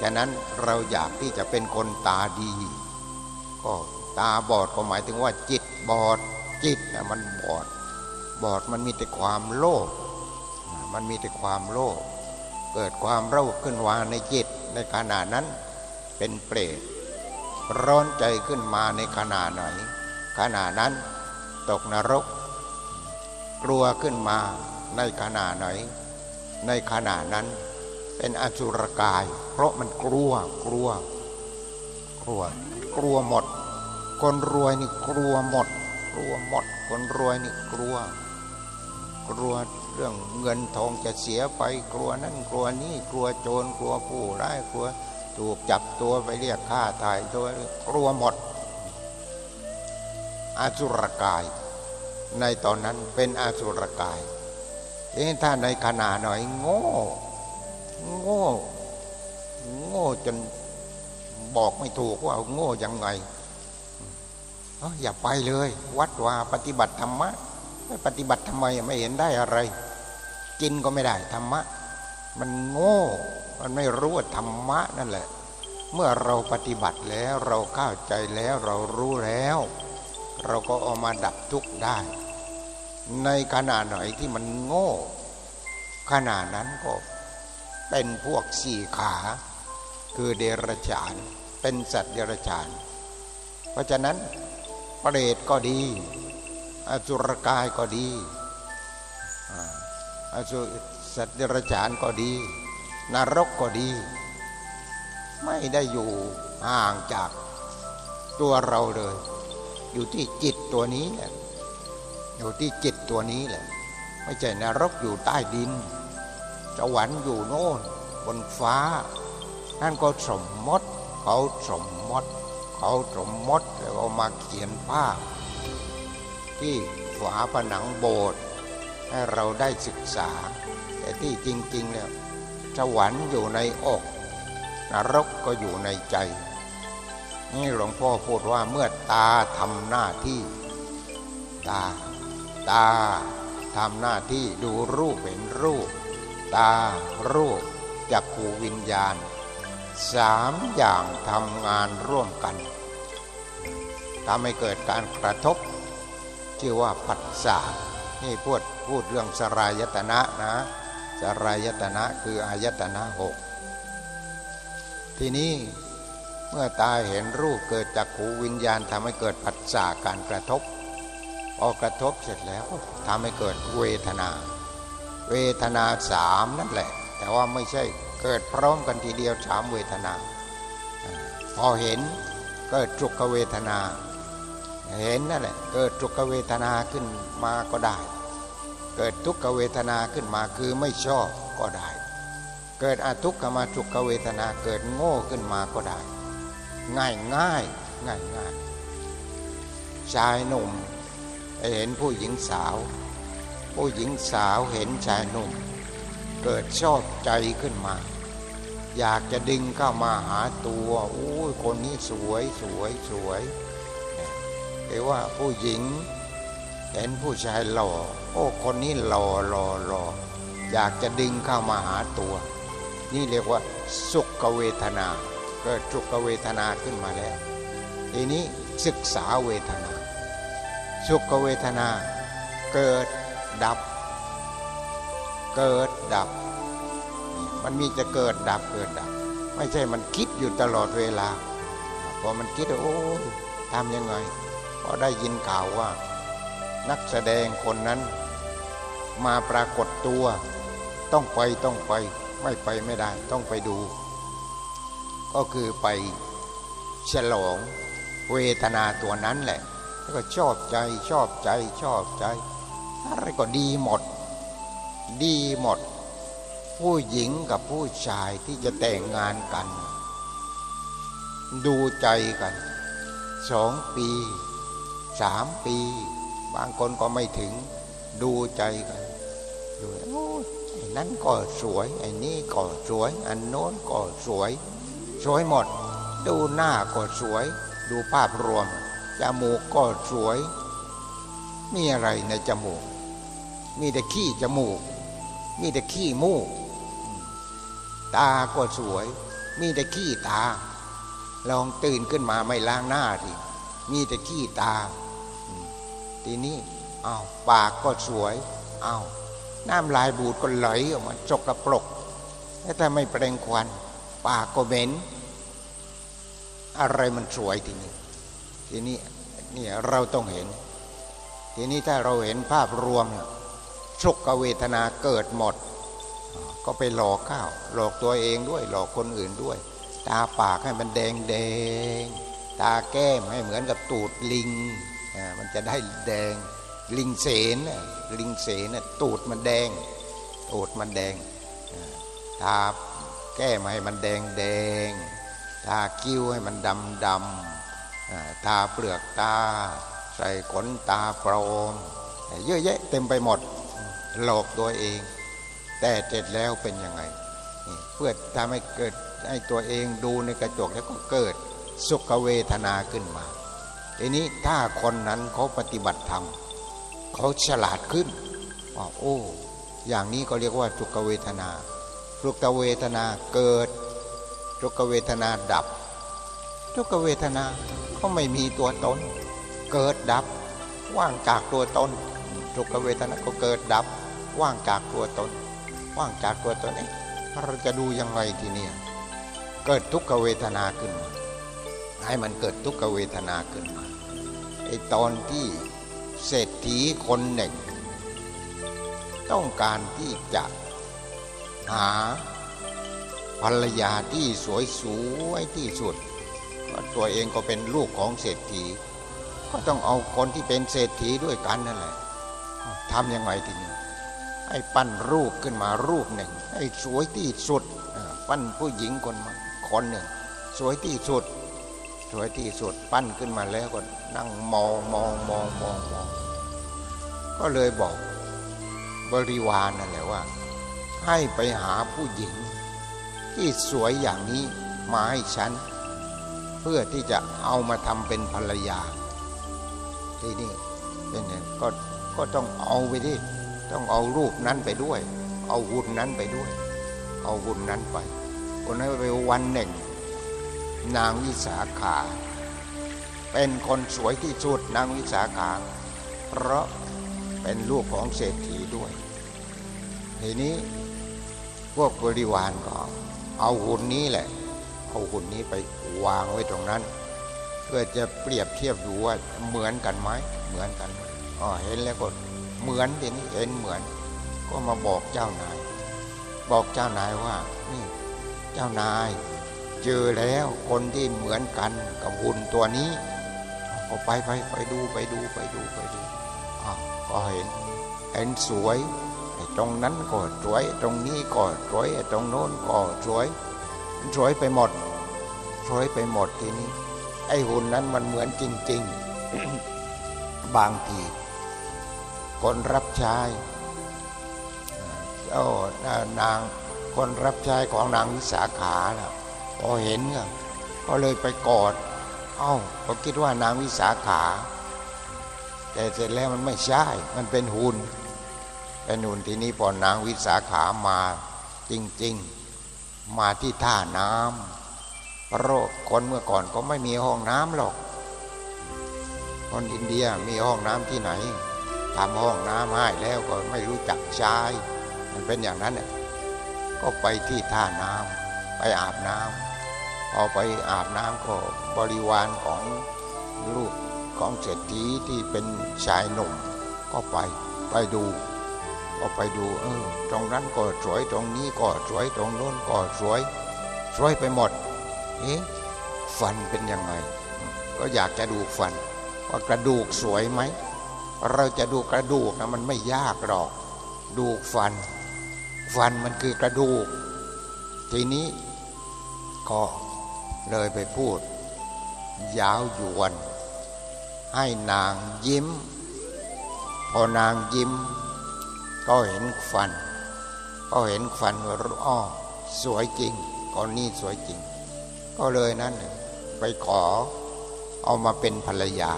ฉะนั้นเราอยากที่จะเป็นคนตาดี ก็ตาบอดก็หมายถึงว่าจิตบอดจิตมันบอด บอดมันมีแต่ความโลภมันมีแต่ความโลภเกิดความเร่าขึ้นวาในจิตในขณะนั้นเป็นเปรต ร้อนใจขึ้นมาในขณะไหนขณะนั้นตกนรก กลัวขึ้นมาในขณะไหน ในขณะนั้นเป็นอสุรกาย เพราะมันกลัวกลัว กลัว กลัวหมด คนรวยนี่กลัวหมด กลัวหมด คนรวยนี่กลัว กลัวเรื่องเงินทองจะเสียไปกลัวนั่นกลัวนี่กลัวโจรกลัวผู้ร้ายกลัว ถูกจับตัวไปเรียกค่าตายตัวกลัวหมดอาสุรกาย ในตอนนั้นเป็นอาสุรกายเองถ้าในขณะหน่อยโง่ โง่ โง่จนบอกไม่ถูกว่าโง่ยังไงอออย่าไปเลย วัดว่าปฏิบัติธรรมะไม่ปฏิบัติทำไมไม่เห็นได้อะไร กินก็ไม่ได้ธรรมะ มันโง่ มันไม่รู้ว่าธรรมะนั่นแหละ เมื่อเราปฏิบัติแล้วเราเข้าใจแล้วเรารู้แล้ว เราก็เอามาดับทุกข์ได้ ในขณะไหนที่มันโง่ ขณะนั้นก็เป็นพวกสี่ขา คือเดรัจฉาน เป็นสัตว์เดรัจฉาน เพราะฉะนั้นเปรตก็ดี อสุรกายก็ดีอสุสัตว์เดรัจฉานก็ดี นรกก็ดี ไม่ได้อยู่ห่างจากตัวเราเลย อยู่ที่จิตตัวนี้แหละอยู่ที่จิตตัวนี้แหละ ไม่ใช่นรกอยู่ใต้ดิน สวรรค์อยู่โน่นบนฟ้า นั่นก็สมมติเขาสมมติ เขาสมมติแล้วเอามาเขียนภาพ ที่ฝาผนังโบสถ์ให้เราได้ศึกษา แต่ที่จริง ๆ แล้ว สวรรค์อยู่ในอกนรกก็อยู่ในใจ นี่หลวงพ่อพูดว่าเมื่อตาทำหน้าที่ ตา ตาทำหน้าที่ดูรูปเห็นรูป ตารูปจักขูวิญญาณสามอย่างทำงานร่วมกันทำให้เกิดการกระทบ ชื่อว่าผัสสะนี่พูดพูดเรื่องสรายตนะนะ สรายตนะคืออายตนะหกทีนี้เมื่อตาเห็นรูปเกิดจากขูวิญญาณทำให้เกิดผัสสะการกระทบพอกระทบเสร็จแล้วทำให้เกิดเวทนา เวทนาสามนั่นแหละ แต่ว่าไม่ใช่เกิดพร้อมกันทีเดียวสามเวทนา พอเห็นเกิดทุกขเวทนา เห็นนั่นแหละเกิดทุกขเวทนาขึ้นมาก็ได้ เกิดทุกขเวทนาขึ้นมาคือไม่ชอบก็ได้ เกิดอทุกขมาทุกขเวทนาเกิดโง่ขึ้นมาก็ได้ ง่ายง่ายง่ายง่ายชายหนุ่มเห็นผู้หญิงสาว ผู้หญิงสาวเห็นชายหนุ่ม เกิดชอบใจขึ้นมา อยากจะดึงเข้ามาหาตัวโอ้คนนี้สวยสวยสวยหรือว่าผู้หญิงเห็นผู้ชายหล่อ โอ้คนนี้หล่อหล่อหล่ออยากจะดึงเข้ามาหาตัว นี่เรียกว่าสุขเวทนา เกิดสุขเวทนาขึ้นมาแล้วทีนี้ศึกษาเวทนา สุขเวทนา เกิดดับ เกิดดับ มันมีจะเกิดดับเกิดดับ ไม่ใช่มันคิดอยู่ตลอดเวลา พอมันคิดโอ้ทำยังไงพอได้ยินข่าวว่า นักแสดงคนนั้น มาปรากฏตัว ต้องไปต้องไป ไม่ไปไม่ได้ต้องไปดู ก็คือไปฉลองเวทนาตัวนั้นแหละ แล้วก็ชอบใจชอบใจชอบใจ อะไรก็ดีหมด ดีหมด ผู้หญิงกับผู้ชายที่จะแต่งงานกัน ดูใจกันสองปีสามปี บางคนก็ไม่ถึงดูใจกันดูไอ้นั้นก็สวย ไอ้นี่ก็สวย อันโน้นก็สวย สวยหมด ดูหน้าก็สวย ดูภาพรวมจมูกก็สวย มีอะไรในจมูก มีแต่ขี้จมูก มีแต่ขี้มูก ตาก็สวย มีแต่ขี้ตา ลองตื่นขึ้นมาไม่ล้างหน้าทีมีแต่ขี้ตา ทีนี้อ้าวปากก็สวยอ้าวน้ำลายบูดก็ไหลออกมาจกกระปรกแล้วถ้าไม่แปรงควัน ปากก็เหม็นอะไรมันสวยทีนี้ทีนี้เนี่ยเราต้องเห็น ทีนี้ถ้าเราเห็นภาพรวมสุขเวทนาเกิดหมด ก็ไปหลอกข้าว หลอกตัวเองด้วย หลอกคนอื่นด้วย ตาปากให้มันแดงแดงตาแก้มให้เหมือนกับตูดลิง มันจะได้แดงลิงเสนลิงเสนตูดมันแดง ตูดมันแดงตาแก้มให้มันแดงแดงตาคิ้วให้มันดำดำตาเปลือกตา ใส่ขนตาปลอมเยอะแยะเต็มไปหมดหลอกตัวเอง แต่เสร็จแล้วเป็นยังไง เพื่อทำให้เกิดให้ตัวเองดูในกระจกแล้วก็เกิดสุขเวทนาขึ้นมา ทีนี้ถ้าคนนั้นเขาปฏิบัติธรรมเขาฉลาดขึ้นว่าโอ้ อย่างนี้ก็เรียกว่าสุขเวทนาสุขเวทนาเกิด ทุกเวทนาดับ ทุกเวทนาก็ไม่มีตัวตน เกิดดับ ว่างจากตัวตน ทุกเวทนาก็เกิดดับ ว่างจากตัวตน ว่างจากตัวตนเองเราจะดูยังไงทีนี้เกิดทุกขเวทนาขึ้นมาให้มันเกิดทุกขเวทนาขึ้นมา ไอตอนที่เศรษฐีคนหนึ่ง ต้องการที่จะหาภรรยาที่สวยสวยที่สุดตัวเองก็เป็นลูกของเศรษฐี ก็ต้องเอาคนที่เป็นเศรษฐีด้วยกันนั่นแหละทำยังไงทีนี้ให้ปั้นรูปขึ้นมารูปหนึ่งให้สวยที่สุดปั้นผู้หญิงคนคนหนึ่ง สวยที่สุด สวยที่สุดปั้นขึ้นมาแล้วก็นั่งมองมองมองมองมองก็เลยบอกบริวารนั่นแหละว่า ให้ไปหาผู้หญิง ที่สวยอย่างนี้มาให้ฉัน เพื่อที่จะเอามาทำเป็นภรรยา ที่นี่เป็นไงก็ก็ต้องเอาไปดิต้องเอารูปนั้นไปด้วย เอาหุ่นนั้นไปด้วย เอาหุ่นนั้นไปคนนั้นไปวันหนึ่ง นางวิสาขา เป็นคนสวยที่สุดนางวิสาขา เพราะเป็นลูกของเศรษฐีด้วย ทีนี้พวกบริวารก็เอาหุ่นนี้แหละ เอาหุ่นนี้ไปวางไว้ตรงนั้น เพื่อจะเปรียบเทียบดูว่าเหมือนกันไหมเหมือนกันอ๋อเห็นแล้วก็เหมือนทีนี้เห็นเหมือน ก็มาบอกเจ้านาย บอกเจ้านายว่านี่เจ้านาย เจอแล้วคนที่เหมือนกันกับหุ่นตัวนี้ก็ไปไปไปดูไปดูไปดูไปดูอ๋อก็เห็นเห็นสวยไอ้ตรงนั้นก็สวย ตรงนี้ก็สวยไอ้ตรงโน้นก็สวยสวยไปหมดสวยไปหมดทีนี้ ไอ้หุ่นนั้นมันเหมือนจริง ๆ บางทีคนรับใช้เจ้านางคนรับใช้ของนางวิสาขาน่ะ พอเห็นก็เลยไปกอด เอ้าก็คิดว่านางวิสาขา แต่เสร็จแล้วมันไม่ใช่ มันเป็นหุ่นเป็นหุ่นทีนี้พอนางวิสาขามาจริง ๆ มาที่ท่าน้ำเพราะคนเมื่อก่อนก็ไม่มีห้องน้ำหรอก คนอินเดียมีห้องน้ำที่ไหนทำห้องน้ำให้แล้วก็ไม่รู้จักใช้มันเป็นอย่างนั้นเนี่ยก็ไปที่ท่าน้ำ ไปอาบน้ำพอไปอาบน้ำก็บริวารของลูกของเศรษฐีที่เป็นชายหนุ่มก็ไปไปดูก็ไปดูเออตรงนั้นก็สวยตรงนี้ก็สวยตรงโน้นก็สวย สวยไปหมดเอ๊ะฟันเป็นยังไง ก็อยากจะดูฟัน ว่ากระดูกสวยไหม เราจะดูกระดูกนะมันไม่ยากหรอก ดูฟัน ฟันมันคือกระดูก ทีนี้ ก็เลยไปพูด ยาวยวน ให้นางยิ้ม พอนางยิ้ม ก็เห็นฟัน ก็เห็นฟันว่าอ้อสวยจริงคนนี้สวยจริง ก็เลยนั้นไปขอเอามาเป็นภรรยา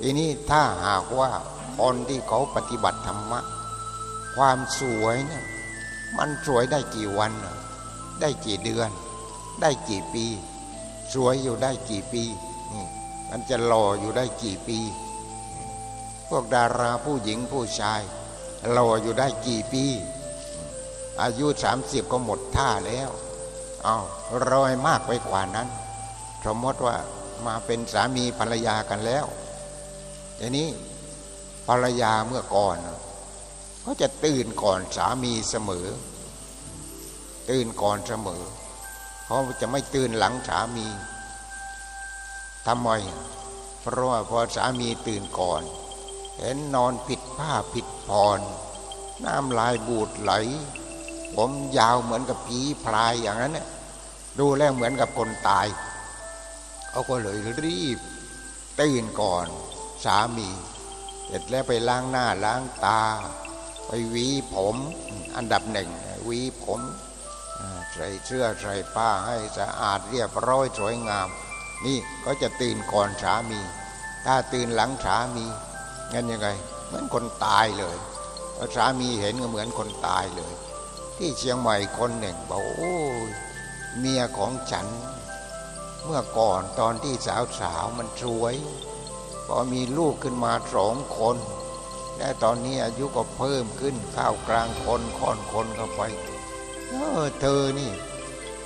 ทีนี้ถ้าหากว่าคนที่เขาปฏิบัติธรรมะ ความสวยเนี่ยมันสวยได้กี่วัน ได้กี่เดือน ได้กี่ปี สวยอยู่ได้กี่ปี มันจะหล่ออยู่ได้กี่ปี พวกดาราผู้หญิงผู้ชาย หล่ออยู่ได้กี่ปี อายุสามสิบก็หมดท่าแล้วเอารอยมากไปกว่านั้น สมมติว่ามาเป็นสามีภรรยากันแล้วทีนี้ภรรยาเมื่อก่อนเขาจะตื่นก่อนสามีเสมอ ตื่นก่อนเสมอ เขาจะไม่ตื่นหลังสามีทำไมเพราะว่าพอสามีตื่นก่อน เห็นนอนผิดผ้าผิดผ่อน น้ำลายบูดไหล ผมยาวเหมือนกับผีพรายอย่างนั้นเนี่ยดูแล้วเหมือนกับคนตายเขาก็เลยรีบ ตื่นก่อน สามี เสร็จแล้วไปล้างหน้าล้างตา ไปหวีผม อันดับหนึ่งหวีผม ใส่เสื้อใส่ผ้าให้สะอาดเรียบร้อยสวยงาม นี่ก็จะตื่นก่อนสามี ถ้าตื่นหลังสามีงั้นยังไง เหมือนคนตายเลยพอสามีเห็นก็เหมือนคนตายเลย ที่เชียงใหม่คนหนึ่งบอกโอ้เมียของฉัน เมื่อก่อนตอนที่สาวๆมันสวย พอมีลูกขึ้นมาสองคน และตอนนี้อายุก็เพิ่มขึ้นข้าวกลางคนค่อนคนเข้าไป เออเธอนี่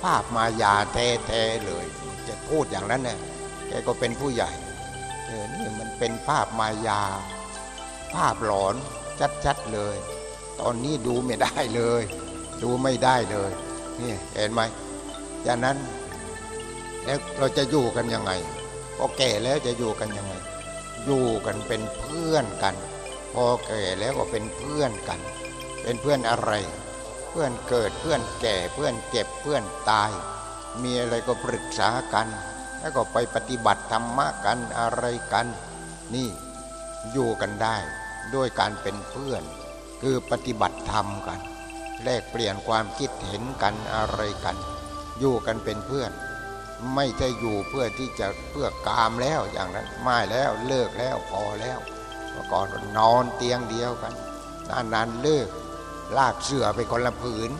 ภาพมายาแท้ๆเลย จะพูดอย่างนั้นเนี่ยแกก็เป็นผู้ใหญ่เออนี่มันเป็นภาพมายา ภาพหลอนชัดๆเลย ตอนนี้ดูไม่ได้เลย ดูไม่ได้เลยนี่เห็นไหมจากนั้นแล้วเราจะอยู่กันยังไงพอแก่แล้วจะอยู่กันยังไง อยู่กันเป็นเพื่อนกัน พอแก่แล้วก็เป็นเพื่อนกัน เป็นเพื่อนอะไร เพื่อนเกิดเพื่อนแก่เพื่อนเจ็บเพื่อนตาย มีอะไรก็ปรึกษากัน แล้วก็ไปปฏิบัติธรรมะกันอะไรกัน นี่อยู่กันได้ด้วยการเป็นเพื่อน คือปฏิบัติธรรมกัน แลกเปลี่ยนความคิดเห็นกันอะไรกัน อยู่กันเป็นเพื่อน ไม่ใช่อยู่เพื่อที่จะเพื่อกามแล้วอย่างนั้นไม่แล้วเลิกแล้วพอแล้วก่อนนอนเตียงเดียวกันนานๆเลิก ลากเสือไปคนละผืน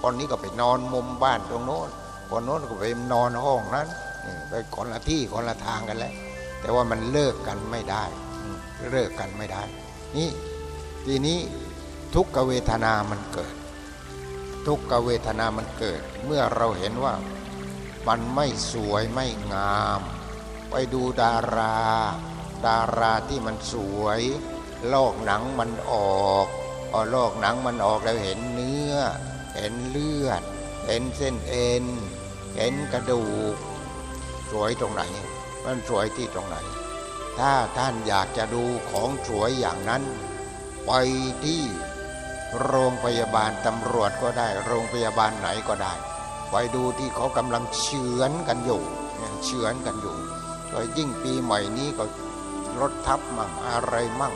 คนนี้ก็ไปนอนมุมบ้านตรงโน้นคนโน้นก็ไปนอนห้องนั้นไปคนละที่คนละทางกันแล้วแต่ว่ามันเลิกกันไม่ได้เลิกกันไม่ได้ นี่ทีนี้ทุกขเวทนามันเกิด ทุกขเวทนามันเกิด เมื่อเราเห็นว่ามันไม่สวยไม่งาม ไปดูดารา ดาราที่มันสวย ลอกหนังมันออก พอลอกหนังมันออกแล้วเห็นเนื้อ เห็นเลือด เห็นเส้นเอ็น เห็นกระดูก สวยตรงไหน มันสวยที่ตรงไหน ถ้าท่านอยากจะดูของสวยอย่างนั้น ไปที่โรงพยาบาลตำรวจก็ได้ โรงพยาบาลไหนก็ได้ ไปดูที่เขากำลังเฉือนกันอยู่เฉือนกันอยู่โดยยิ่งปีใหม่นี้ก็รถทับมั่งอะไรมั่ง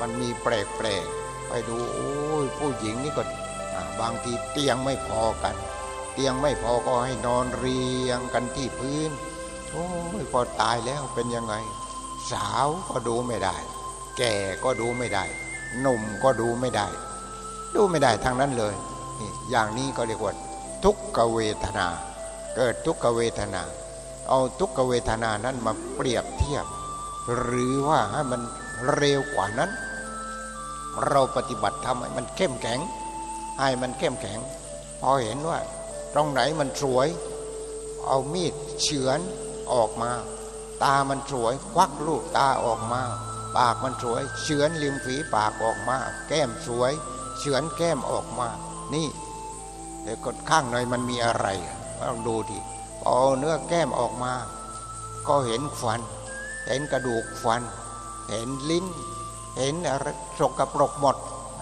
มันมีแปลกแปลก ไปดูโอ้ยผู้หญิงนี่ก็บางทีเตียงไม่พอกัน เตียงไม่พอก็ให้นอนเรียงกันที่พื้นโอ้ยพอตายแล้วเป็นยังไง สาวก็ดูไม่ได้ แก่ก็ดูไม่ได้หนุ่มก็ดูไม่ได้ ดูไม่ได้ทั้งนั้นเลยนี่อย่างนี้ก็เรียกว่าทุกขเวทนา เกิดทุกขเวทนา เอาทุกขเวทนานั้นมาเปรียบเทียบ หรือว่าให้มันเร็วกว่านั้น เราปฏิบัติทำให้มันเข้มแข็ง ให้มันเข้มแข็ง พอเห็นว่า ตรงไหนมันสวย เอามีดเฉือนออกมา ตามันสวย ควักลูกตาออกมา ปากมันสวย เฉือนริมฝีปากออกมา แก้มสวย เฉือนแก้มออกมา นี่แต่กดข้างในมันมีอะไรลองดูทีเอาเนื้อแก้มออกมา ก็เห็นฟัน เห็นกระดูกฟัน เห็นลิ้น เห็นอะไรสกปรกหมด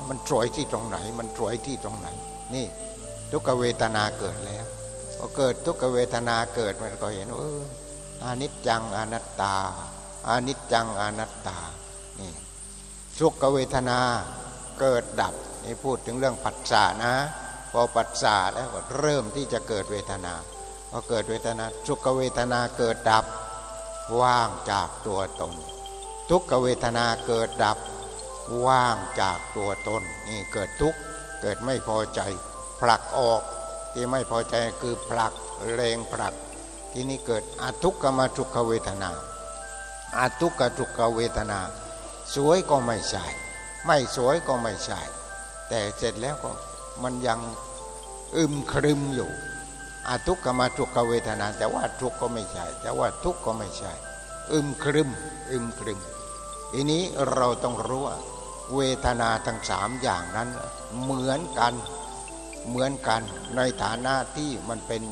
มันสวยที่ตรงไหน มันสวยที่ตรงไหน นี่ ทุกเวทนาเกิดแล้วพอเกิดทุกเวทนาเกิดมันก็เห็นเอออานิจจังอนัตตาอานิจจังอนัตตานี่สุขเวทนาเกิดดับนี่พูดถึงเรื่องปัจจานะ พอปัจจาแล้วเริ่มที่จะเกิดเวทนาพอเกิดเวทนาสุขเวทนาเกิดดับว่างจากตัวตน ทุกขเวทนาเกิดดับว่างจากตัวตนนี่เกิดทุกข์เกิดไม่พอใจ ผลักออกที่ไม่พอใจคือผลักแรงผลัก ที่นี่เกิดอาทุกขมาทุกขเวทนาอาทุกขทุกขเวทนา สวยก็ไม่ใช่ ไม่สวยก็ไม่ใช่ แต่เสร็จแล้วก็มันยังอึมครึมอยู่อาทุกขมาทุกขเวทนา แต่ว่าทุกขก็ไม่ใช่ แต่ว่าทุกขก็ไม่ใช่ อึมครึม อึมครึม ทีนี้เราต้องรู้ว่าเวทนาทั้งสามอย่างนั้นเหมือนกันเหมือนกันในฐานะที่มันเป็น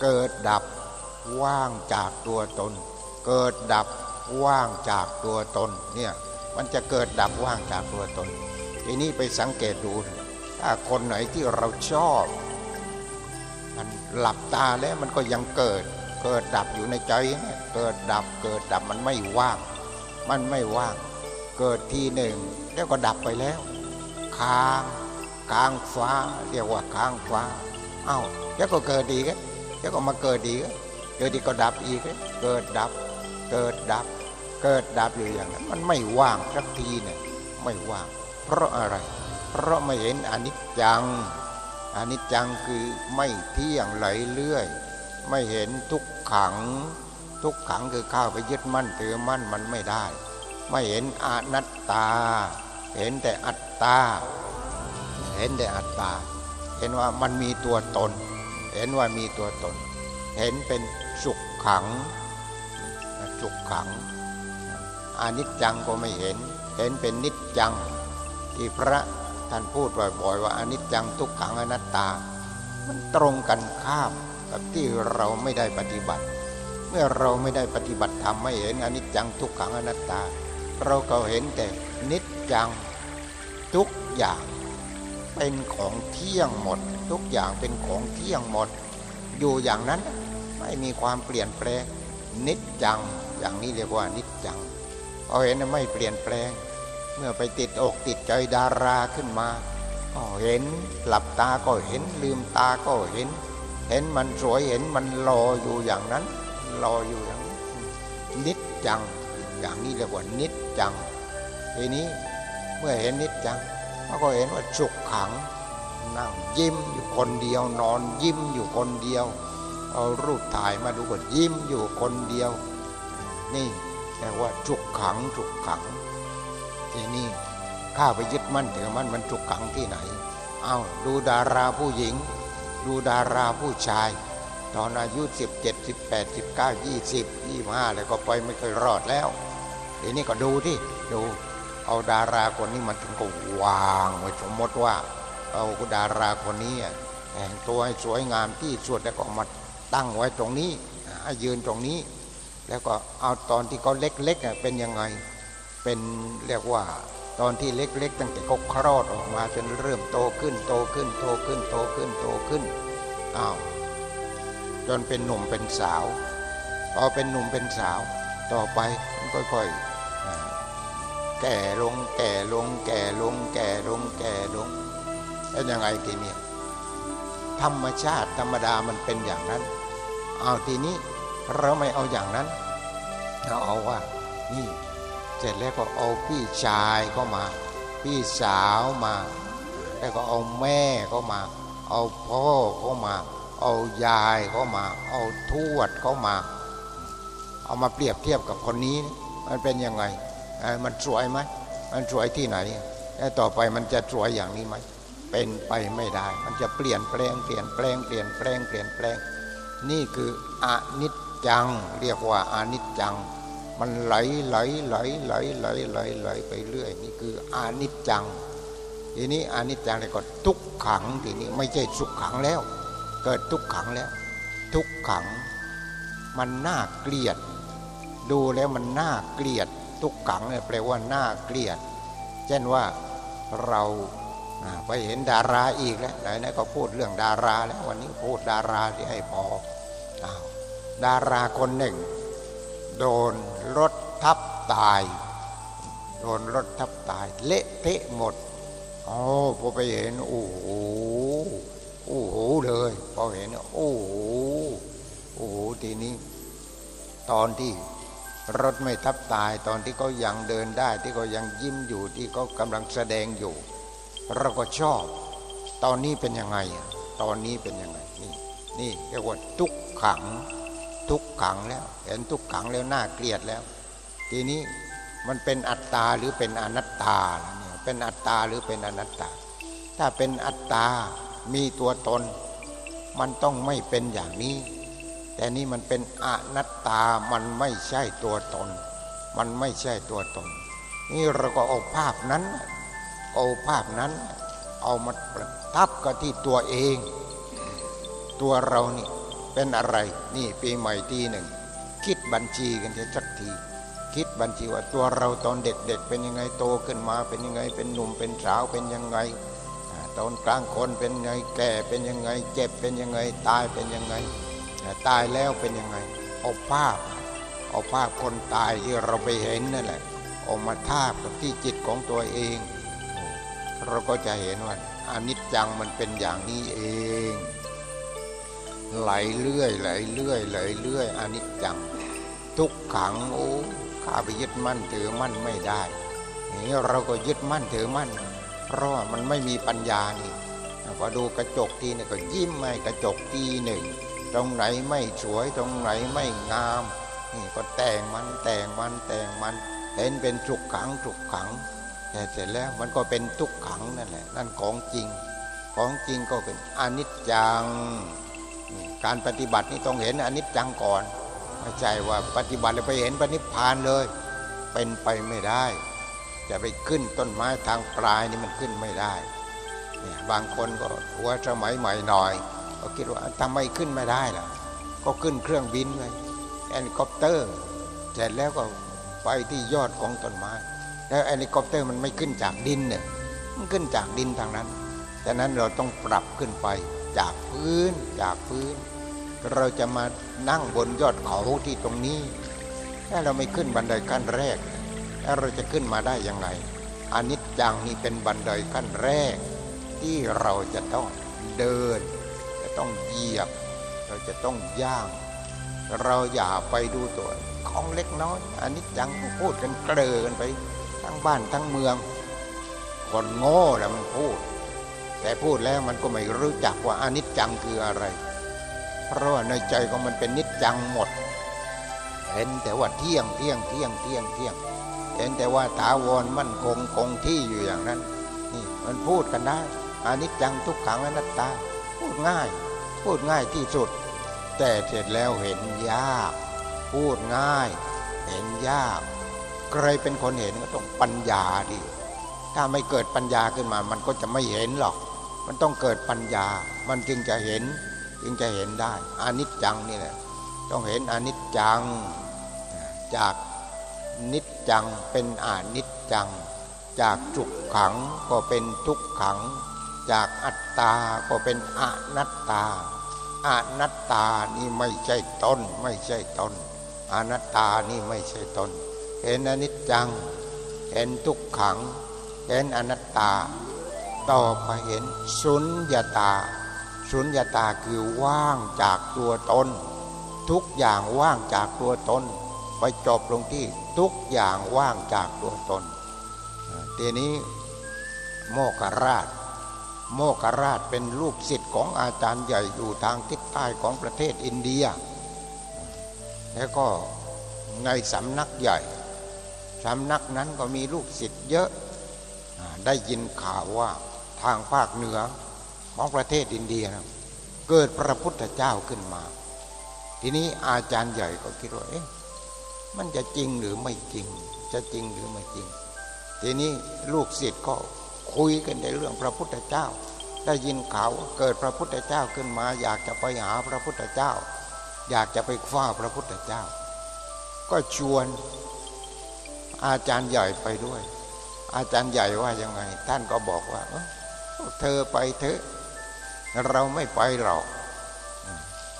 เกิดดับว่างจากตัวตน เกิดดับว่างจากตัวตนเนี่ยมันจะเกิดดับว่างจากตัวตนทีนี้ไปสังเกตดูถ้าคนไหนที่เราชอบ มันหลับตาแล้วมันก็ยังเกิด เกิดดับอยู่ในใจเกิดดับเกิดดับมันไม่ว่าง มันไม่ว่าง เกิดทีหนึ่ง แล้วก็ดับไปแล้วค้างค้างฟ้าเรียกว่าค้างฟ้า เอา้าแล้วก็เกิดดีกันแล้วก็มาเกิดดีกันเกิดดีก็ดับอีกเกิดดับ เกิดดับ เกิดดับอยู่อย่างนั้น มันไม่ว่างสักทีเนี่ยไม่ว่าง เพราะอะไร เพราะไม่เห็นอนิจจังอนิจจังคือไม่เที่ยงไหลเลื่อย ไม่เห็นทุกขัง ทุกขังคือข้าไปยึดมั่นถือมั่นมันไม่ได้ ไม่เห็นอนัตตา เห็นแต่อัตตา เห็นแต่อัตตา เห็นว่ามันมีตัวตน เห็นว่ามีตัวตน เห็นเป็นสุขขังสุขขังอนิจจังก็ไม่เห็น เห็นเป็นนิจจัง ที่พระท่านพูดบ่อยๆว่าอนิจจังทุกขังอนัตตา มันตรงกันข้ามกับที่เราไม่ได้ปฏิบัติ เมื่อเราไม่ได้ปฏิบัติธรรมไม่เห็นอนิจจังทุกขังอนัตตา เราก็เห็นแต่นิจจังทุกอย่างเป็นของเที่ยงหมด ทุกอย่างเป็นของเที่ยงหมด อยู่อย่างนั้นไม่มีความเปลี่ยนแปลงนิจจังอย่างนี้เรียกว่านิจจังพอเห็นไม่เปลี่ยนแปลง เมื่อไปติดอกติดใจดาราขึ้นมาก็เห็นหลับตาก็เห็นลืมตาก็เห็น เห็นมันสวยเห็นมันรออยู่อย่างนั้น รออยู่อย่างนิดจัง อย่างนี้เรียกว่านิดจังทีนี้เมื่อเห็นนิดจังมันก็เห็นว่าฉุกขังนั่งยิ้มอยู่คนเดียวนอนยิ้มอยู่คนเดียว เอารูปถ่ายมาดูก็ยิ้มอยู่คนเดียว นี่เรียกว่าฉุกขังฉุกขัง ทีนี้ข้าไปยึดมั่นถือมั่นมันฉุกขังที่ไหน เอาดูดาราผู้หญิง ดูดาราผู้ชาย ตอนอายุสิบเจ็ดสิบแปดสิบเก้ายี่สิบยี่ห้าแล้วก็ไปไม่เคยรอดแล้วทีนี้ก็ดูที่ดูเอาดาราคนนี้มาถึงก็วางไว้สมมติว่า เอาดาราคนนี้แต่งตัวให้สวยงามที่สุดแล้วก็มาตั้งไว้ตรงนี้ยืนตรงนี้ แล้วก็เอาตอนที่เขาเล็กๆเป็นยังไงเป็นเรียกว่าตอนที่เล็ก ๆ ตั้งแต่เขาคลอดออกมาจนเริ่มโตขึ้นโตขึ้นโตขึ้นโตขึ้นโตขึ้นอ้าว จนเป็นหนุ่มเป็นสาวพอเป็นหนุ่มเป็นสาวต่อไปมันค่อยๆแก่ลงแก่ลง แก่ลง แก่ลง แก่ลงแล้วยังไงทีนี้ธรรมชาติธรรมดามันเป็นอย่างนั้น เอาทีนี้เราไม่เอาอย่างนั้นเราเอาว่า นี่เสร็จแล้วก็เอาพี่ชายก็มา พี่สาวมา แล้วก็เอาแม่ก็มา เอาพ่อก็มา เอายายก็มา เอาทวดก็มา เอามาเปรียบเทียบกับคนนี้ มันเป็นยังไง มันสวยไหม มันสวยที่ไหนแล้วต่อไปมันจะสวยอย่างนี้ไหม เป็นไปไม่ได้ มันจะเปลี่ยนแปลง เปลี่ยนแปลง เปลี่ยนแปลง เปลี่ยนแปลง นี่คืออนิจจัง เรียกว่าอนิจจัง มันไหลไหลไหลไหลไหลไหลไหลไปเรื่อย นี่คืออนิจจัง ทีนี้อนิจจังเลยก็ทุกขัง ทีนี้ไม่ใช่สุขขังแล้ว เกิดทุกขังแล้ว ทุกขัง มันน่าเกลียด ดูแล้วมันน่าเกลียด ทุกขังเนี่ยแปลว่าน่าเกลียด เช่นว่าเราไปเห็นดาราอีกแล้วไหนๆก็พูดเรื่องดาราแล้ววันนี้พูดดาราที่ให้พออดาราคนหนึ่ง โดนรถทับตาย โดนรถทับตาย เละเทะหมดโอ้พอไปเห็นโอ้โห โอ้โหเลย พอเห็น โอ้โหโอ้โหทีนี้ ตอนที่รถไม่ทับตายตอนที่เขายังเดินได้ ที่เขายังยิ้มอยู่ที่เขากำลังแสดงอยู่ เราก็ชอบ ตอนนี้เป็นยังไง ตอนนี้เป็นยังไงนี่นี่เรียกว่าทุกขัง ทุกขังแล้ว เห็นทุกขังแล้วน่าเกลียดแล้ว ทีนี้มันเป็นอัตตาหรือเป็นอนัตตาเนี่ยเป็นอัตตาหรือเป็นอนัตตา ถ้าเป็นอัตตา มีตัวตน มันต้องไม่เป็นอย่างนี้ แต่นี่มันเป็นอนัตตามันไม่ใช่ตัวตน มันไม่ใช่ตัวตน นี่เราก็เอาภาพนั้น เอาภาพนั้น เอามาประทับกับที่ตัวเอง ตัวเรานี่เป็นอะไร นี่ปีใหม่ทีหนึ่ง คิดบัญชีกันจะสักทีคิดบัญชีว่าตัวเราตอนเด็กๆเป็นยังไงโตขึ้นมาเป็นยังไงเป็นหนุ่มเป็นสาวเป็นยังไง ตอนกลางคนเป็นยังไงแก่เป็นยังไง เจ็บเป็นยังไง ตายเป็นยังไง ตายแล้วเป็นยังไงเอาภาพ เอาภาพคนตายที่เราไปเห็นนั่นแหละเอามาทาบกับที่จิตของตัวเอง เราก็จะเห็นว่าอนิจจังมันเป็นอย่างนี้เอง ไหลเรื่อยไหลเรื่อยไหลเรื่อยอนิจจัง ทุกขังโอ้ข้าไปยึดมั่นถือมั่นไม่ได้นี่เราก็ยึดมั่นถือมั่น เพราะมันไม่มีปัญญานี่พอดูกระจกทีนี่ก็ยิ้มไม่กระจกทีหนึ่ง ตรงไหนไม่สวยตรงไหนไม่งาม นี่ก็แต่งมันแต่งมันแต่งมันเห็นเป็นจุกขังจุกขัง แต่เสร็จแล้วมันก็เป็นทุกขังนั่นแหละ นั่นของจริง ของจริงก็เป็นอนิจจัง การปฏิบัตินี่ต้องเห็นอนิจจังก่อนไม่ใช่ว่าปฏิบัติแล้วไปเห็นปณิพานเลย เป็นไปไม่ได้ จะไปขึ้นต้นไม้ทางปลายนี่มันขึ้นไม่ได้เนี่ยบางคนก็หัวสมัยใหม่หน่อย ก็คิดว่าทำไมขึ้นไม่ได้ล่ะ ก็ขึ้นเครื่องบินเลยเฮลิคอปเตอร์เสร็จแล้วก็ไปที่ยอดของต้นไม้ แล้วเฮลิคอปเตอร์มันไม่ขึ้นจากดินเนี่ยมันขึ้นจากดินทางนั้นดังนั้นเราต้องปรับขึ้นไปจากพื้นจากพื้น เราจะมานั่งบนยอดเขาที่ตรงนี้ ถ้าเราไม่ขึ้นบันไดขั้นแรก แล้วเราจะขึ้นมาได้ยังไงอนิจจังนี่เป็นบันไดขั้นแรก ที่เราจะต้องเดิน จะต้องเหยียบ เราจะต้องย่าง เราอย่าไปดูตัวของเล็กน้อยอนิจจังพูดกันเกลือกันไปทั้งบ้านทั้งเมือง คนโง่แหละมันพูด แต่พูดแล้วมันก็ไม่รู้จักว่าอนิจจังคืออะไร เพราะว่าในใจของมันเป็นนิจจังหมดเห็นแต่ว่าเที่ยงเที่ยงเที่ยงเที่ยงเที่ยง ห็นแต่ว่าถาวรมั่นคงคงที่อยู่อย่างนั้น นี่มันพูดกันได้อนิจจังทุกขังอนัตตา พูดง่าย พูดง่ายที่สุด แต่เสร็จแล้วเห็นยาก พูดง่าย เห็นยากใครเป็นคนเห็นก็ต้องปัญญาดิถ้าไม่เกิดปัญญาขึ้นมา มันก็จะไม่เห็นหรอก มันต้องเกิดปัญญา มันจึงจะเห็น จึงจะเห็นได้อนิจจังนี่แหละ ต้องเห็นอนิจจังจาก นิจจังเป็นอนิจจัง จากจุกขังก็เป็นทุกขัง จากอัตตาก็เป็นอนัตตาอนัตตานี่ไม่ใช่ตนไม่ใช่ตนอนัตตานี่ไม่ใช่ตนเห็นอนิจจัง เห็นทุกขัง เห็นอนัตตา ต่อไปเห็นสุญญาตาสุญญาตาคือว่างจากตัวตน ทุกอย่างว่างจากตัวตน ไปจบลงที่ ทุกอย่างว่างจากตัวตนทีนี้โมกราช โมกราชเป็นลูกศิษย์ของอาจารย์ใหญ่อยู่ทางทิศใต้ของประเทศอินเดีย แล้วก็ในสำนักใหญ่ สำนักนั้นก็มีลูกศิษย์เยอะ ได้ยินข่าวว่าทางภาคเหนือของประเทศอินเดียนะเกิดพระพุทธเจ้าขึ้นมา ทีนี้อาจารย์ใหญ่ก็คิดว่าเอ๊ะ มันจะจริงหรือไม่จริง จะจริงหรือไม่จริง ทีนี้ลูกศิษย์ก็คุยกันในเรื่องพระพุทธเจ้า ได้ยินข่าวเกิดพระพุทธเจ้าขึ้นมา อยากจะไปหาพระพุทธเจ้า อยากจะไปคว้าพระพุทธเจ้า ก็ชวนอาจารย์ใหญ่ไปด้วย อาจารย์ใหญ่ว่ายังไง ท่านก็บอกว่า เธอไปเถอะ เราไม่ไปหรอก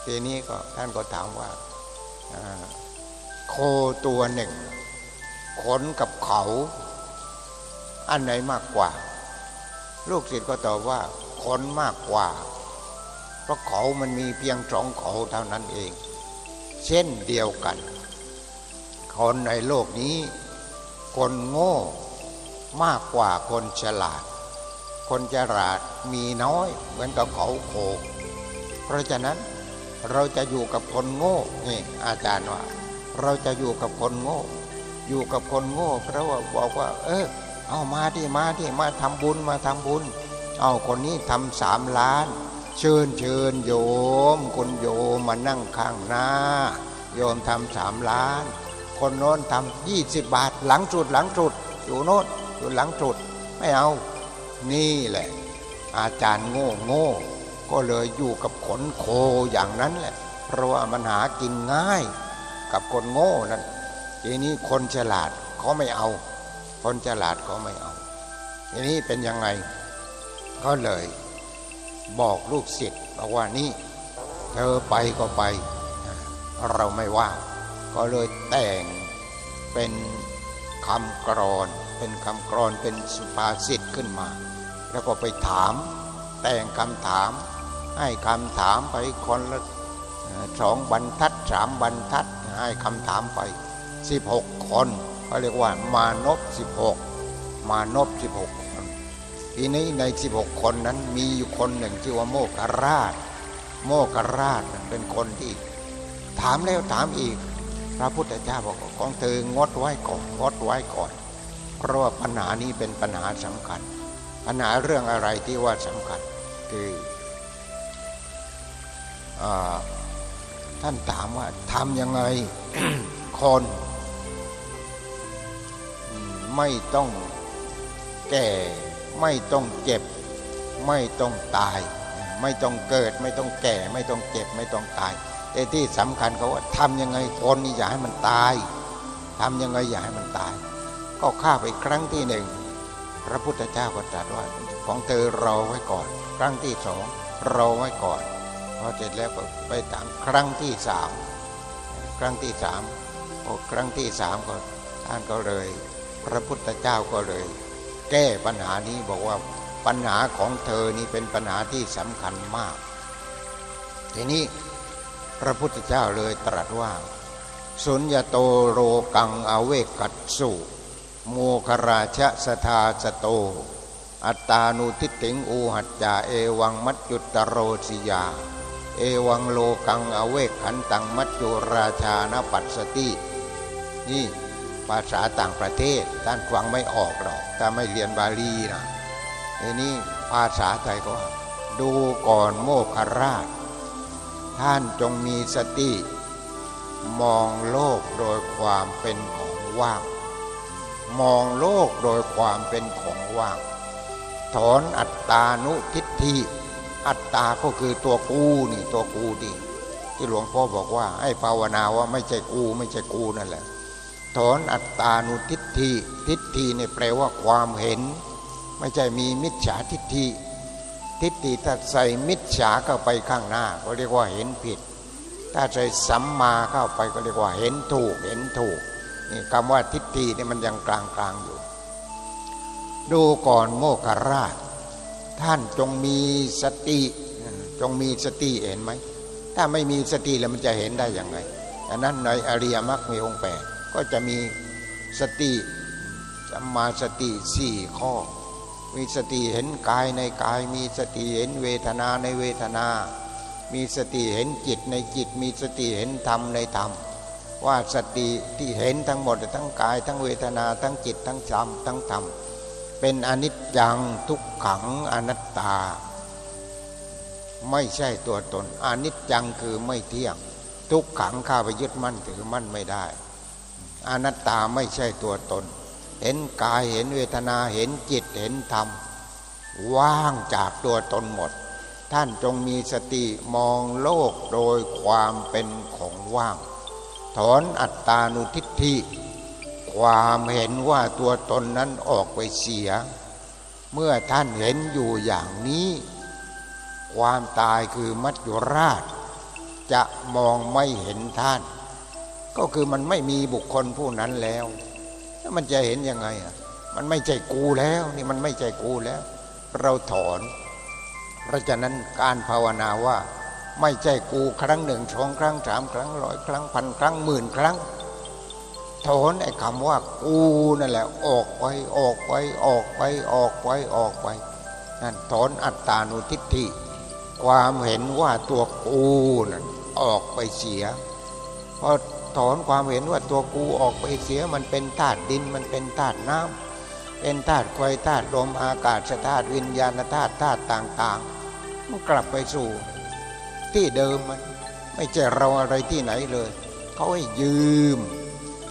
ทีนี้ก็ท่านก็ถามว่า โคตัวหนึ่ง ขนกับเขา อันไหนมากกว่า ลูกศิษย์ก็ตอบว่าขนมากกว่า เพราะเขามันมีเพียงสองเขาเท่านั้นเอง เช่นเดียวกัน คนในโลกนี้ คนโง่มากกว่าคนฉลาด คนฉลาดมีน้อย เหมือนกับเขาโค เพราะฉะนั้นเราจะอยู่กับคนโง่นี่อาจารย์ว่า เราจะอยู่กับคนโง่ อยู่กับคนโง่เพราะว่าบอกว่า เออ เอามาที่มาที่มาทำบุญมาทำบุญ เอาคนนี้ทำสามล้าน เชิญเชิญโยม คนโยมมานั่งข้างหน้า โยมทำสามล้าน คนโน้นทำยี่สิบบาทหลังจุดหลังจุดอยู่โน้นอยู่หลังจุดไม่เอา นี่แหละ อาจารย์โง่โง่ก็เลยอยู่กับขนโคอย่างนั้นแหละ เพราะว่ามันหากินง่าย กับคนโง่นั่นทีนี้คนฉลาดเขาไม่เอา คนฉลาดเขาไม่เอา ทีนี้เป็นยังไงก็เลย บอกลูกศิษย์บอกว่านี่ เธอไปก็ไป เราไม่ว่า ก็เลยแต่งเป็นคำกรอน เป็นคำกรอนเป็นสุภาษิตขึ้นมา แล้วก็ไปถาม แต่งคำถาม ให้คำถามไปคนละ สองบรรทัดสามบรรทัดให้คำถามไปสิบหกคนเขาเรียกว่ามานพสิบหกมานพสิบหกคนทีนี้ในสิบหกคนนั้นมีอยู่คนหนึ่งชื่อว่าโมกราช โมกราชเป็นคนที่ถามแล้วถามอีก พระพุทธเจ้าบอกของเธองดไว้ก่อนงดไว้ก่อน เพราะว่าปัญหานี้เป็นปัญหาสำคัญ ปัญหาเรื่องอะไรที่ว่าสำคัญคืออ ท่านถามว่าทำยังไงคน ไม่ต้องแก่ ไม่ต้องเจ็บ ไม่ต้องตาย ไม่ต้องเกิด ไม่ต้องแก่ ไม่ต้องเจ็บ ไม่ต้องตาย แต่ที่สำคัญเขาว่าทำยังไงคนนี่อย่าให้มันตายทำยังไงอย่าให้มันตาย ก็ข้าไปครั้งที่หนึ่งพระพุทธเจ้าก็ตรัสว่าของเธอรอไว้ก่อน ครั้งที่สองรอไว้ก่อน พอเสร็จแล้วก็ไปถามครั้งที่สามครั้งที่สามโอ้ครั้งที่สามก็ท่านก็เลย พระพุทธเจ้าก็เลย แก้ปัญหานี้บอกว่าปัญหาของเธอนี่เป็นปัญหาที่สำคัญมาก ทีนี้พระพุทธเจ้าเลยตรัสว่า สุญญโตโรกังอเวกัตสุโมคราชสทาสโต อัตตานุทิติงอูหัจจาเอวังมัจจุตโรสิยา เอวังโลกังอเวกขันตังมัจจุราชานปัสสติ นี่ภาษาต่างประเทศท่านฟังไม่ออกหรอกถ้าไม่เรียนบาลีนะทีนี้ภาษาไทยก็ว่าดูก่อนโมคราช ท่านจงมีสติ มองโลกโดยความเป็นของว่าง มองโลกโดยความเป็นของว่าง ถอนอัตตานุทิฏฐิ อัตตาก็คือตัวกูนี่ตัวกูดิที่หลวงพ่อบอกว่า ให้ภาวนาว่าไม่ใช่กูไม่ใช่กูนั่นแหละ ถอนอัตตานุทิฏฐิทิฏฐินี่แปลว่าความเห็น ไม่ใช่มีมิจฉาทิฏฐิทิฏฐิถ้าใส่มิจฉาเข้าไปข้างหน้า ก็เรียกว่าเห็นผิด ถ้าใส่สัมมาเข้าไปก็เรียกว่าเห็นถูกเห็นถูกนี่คำว่าทิฏฐินี่ยมันยังกลางกลางอยู่ ดูก่อนโมคราช ท่านจงมีสติจงมีสติเห็นไหม ถ้าไม่มีสติแล้วมันจะเห็นได้อยังไงดังนั้นในอริยมรรคมีองค์แปดก็จะมีสติสัมมาสติสี่ข้อ มีสติเห็นกายในกาย มีสติเห็นเวทนาในเวทนา มีสติเห็นจิตในจิต มีสติเห็นธรรมในธรรม ว่าสติที่เห็นทั้งหมดทั้งกาย ทั้งเวทนาทั้งจิตทั้งธรรมทั้งธรรม เป็นอนิจจังทุกขังอนัตตา ไม่ใช่ตัวตน อนิจจังคือไม่เที่ยง ทุกขังข้าไปยึดมั่นถือมั่นไม่ได้อนัตตาไม่ใช่ตัวตน เห็นกายเห็นเวทนาเห็นจิตเห็นธรรม ว่างจากตัวตนหมด ท่านจงมีสติมองโลกโดยความเป็นของว่าง ถอนอัตตานุทิฏฐิ ความเห็นว่าตัวตนนั้นออกไปเสีย เมื่อท่านเห็นอยู่อย่างนี้ ความตายคือมัจจุราช จะมองไม่เห็นท่าน ก็คือมันไม่มีบุคคลผู้นั้นแล้วแล้วมันจะเห็นยังไงอะมันไม่ใจกูแล้วนี่มันไม่ใจกูแล้ว เราถอน เพราะฉะนั้นการภาวนาว่า ไม่ใจกูครั้งหนึ่งสองครั้งสามครั้งร้อยครั้งพันครั้งหมื่นครั้ง ถอนไอ้คำว่ากูนั่นแหละ ออกไปออกไปออกไปออกไปออกไปนั่นถอนอัตตานุทิฏฐิความเห็นว่าตัวกูนั่นออกไปเสียพอถอนความเห็นว่าตัวกูออกไปเสียมันเป็นธาตุดินมันเป็นธาตุน้ำเป็นธาตุไฟธาตุลมอากาศธาตุวิญญาณธาตุธาตุต่างๆมันกลับไปสู่ ที่เดิมมันไม่ใช่เราอะไรที่ไหนเลย เขาให้ยืม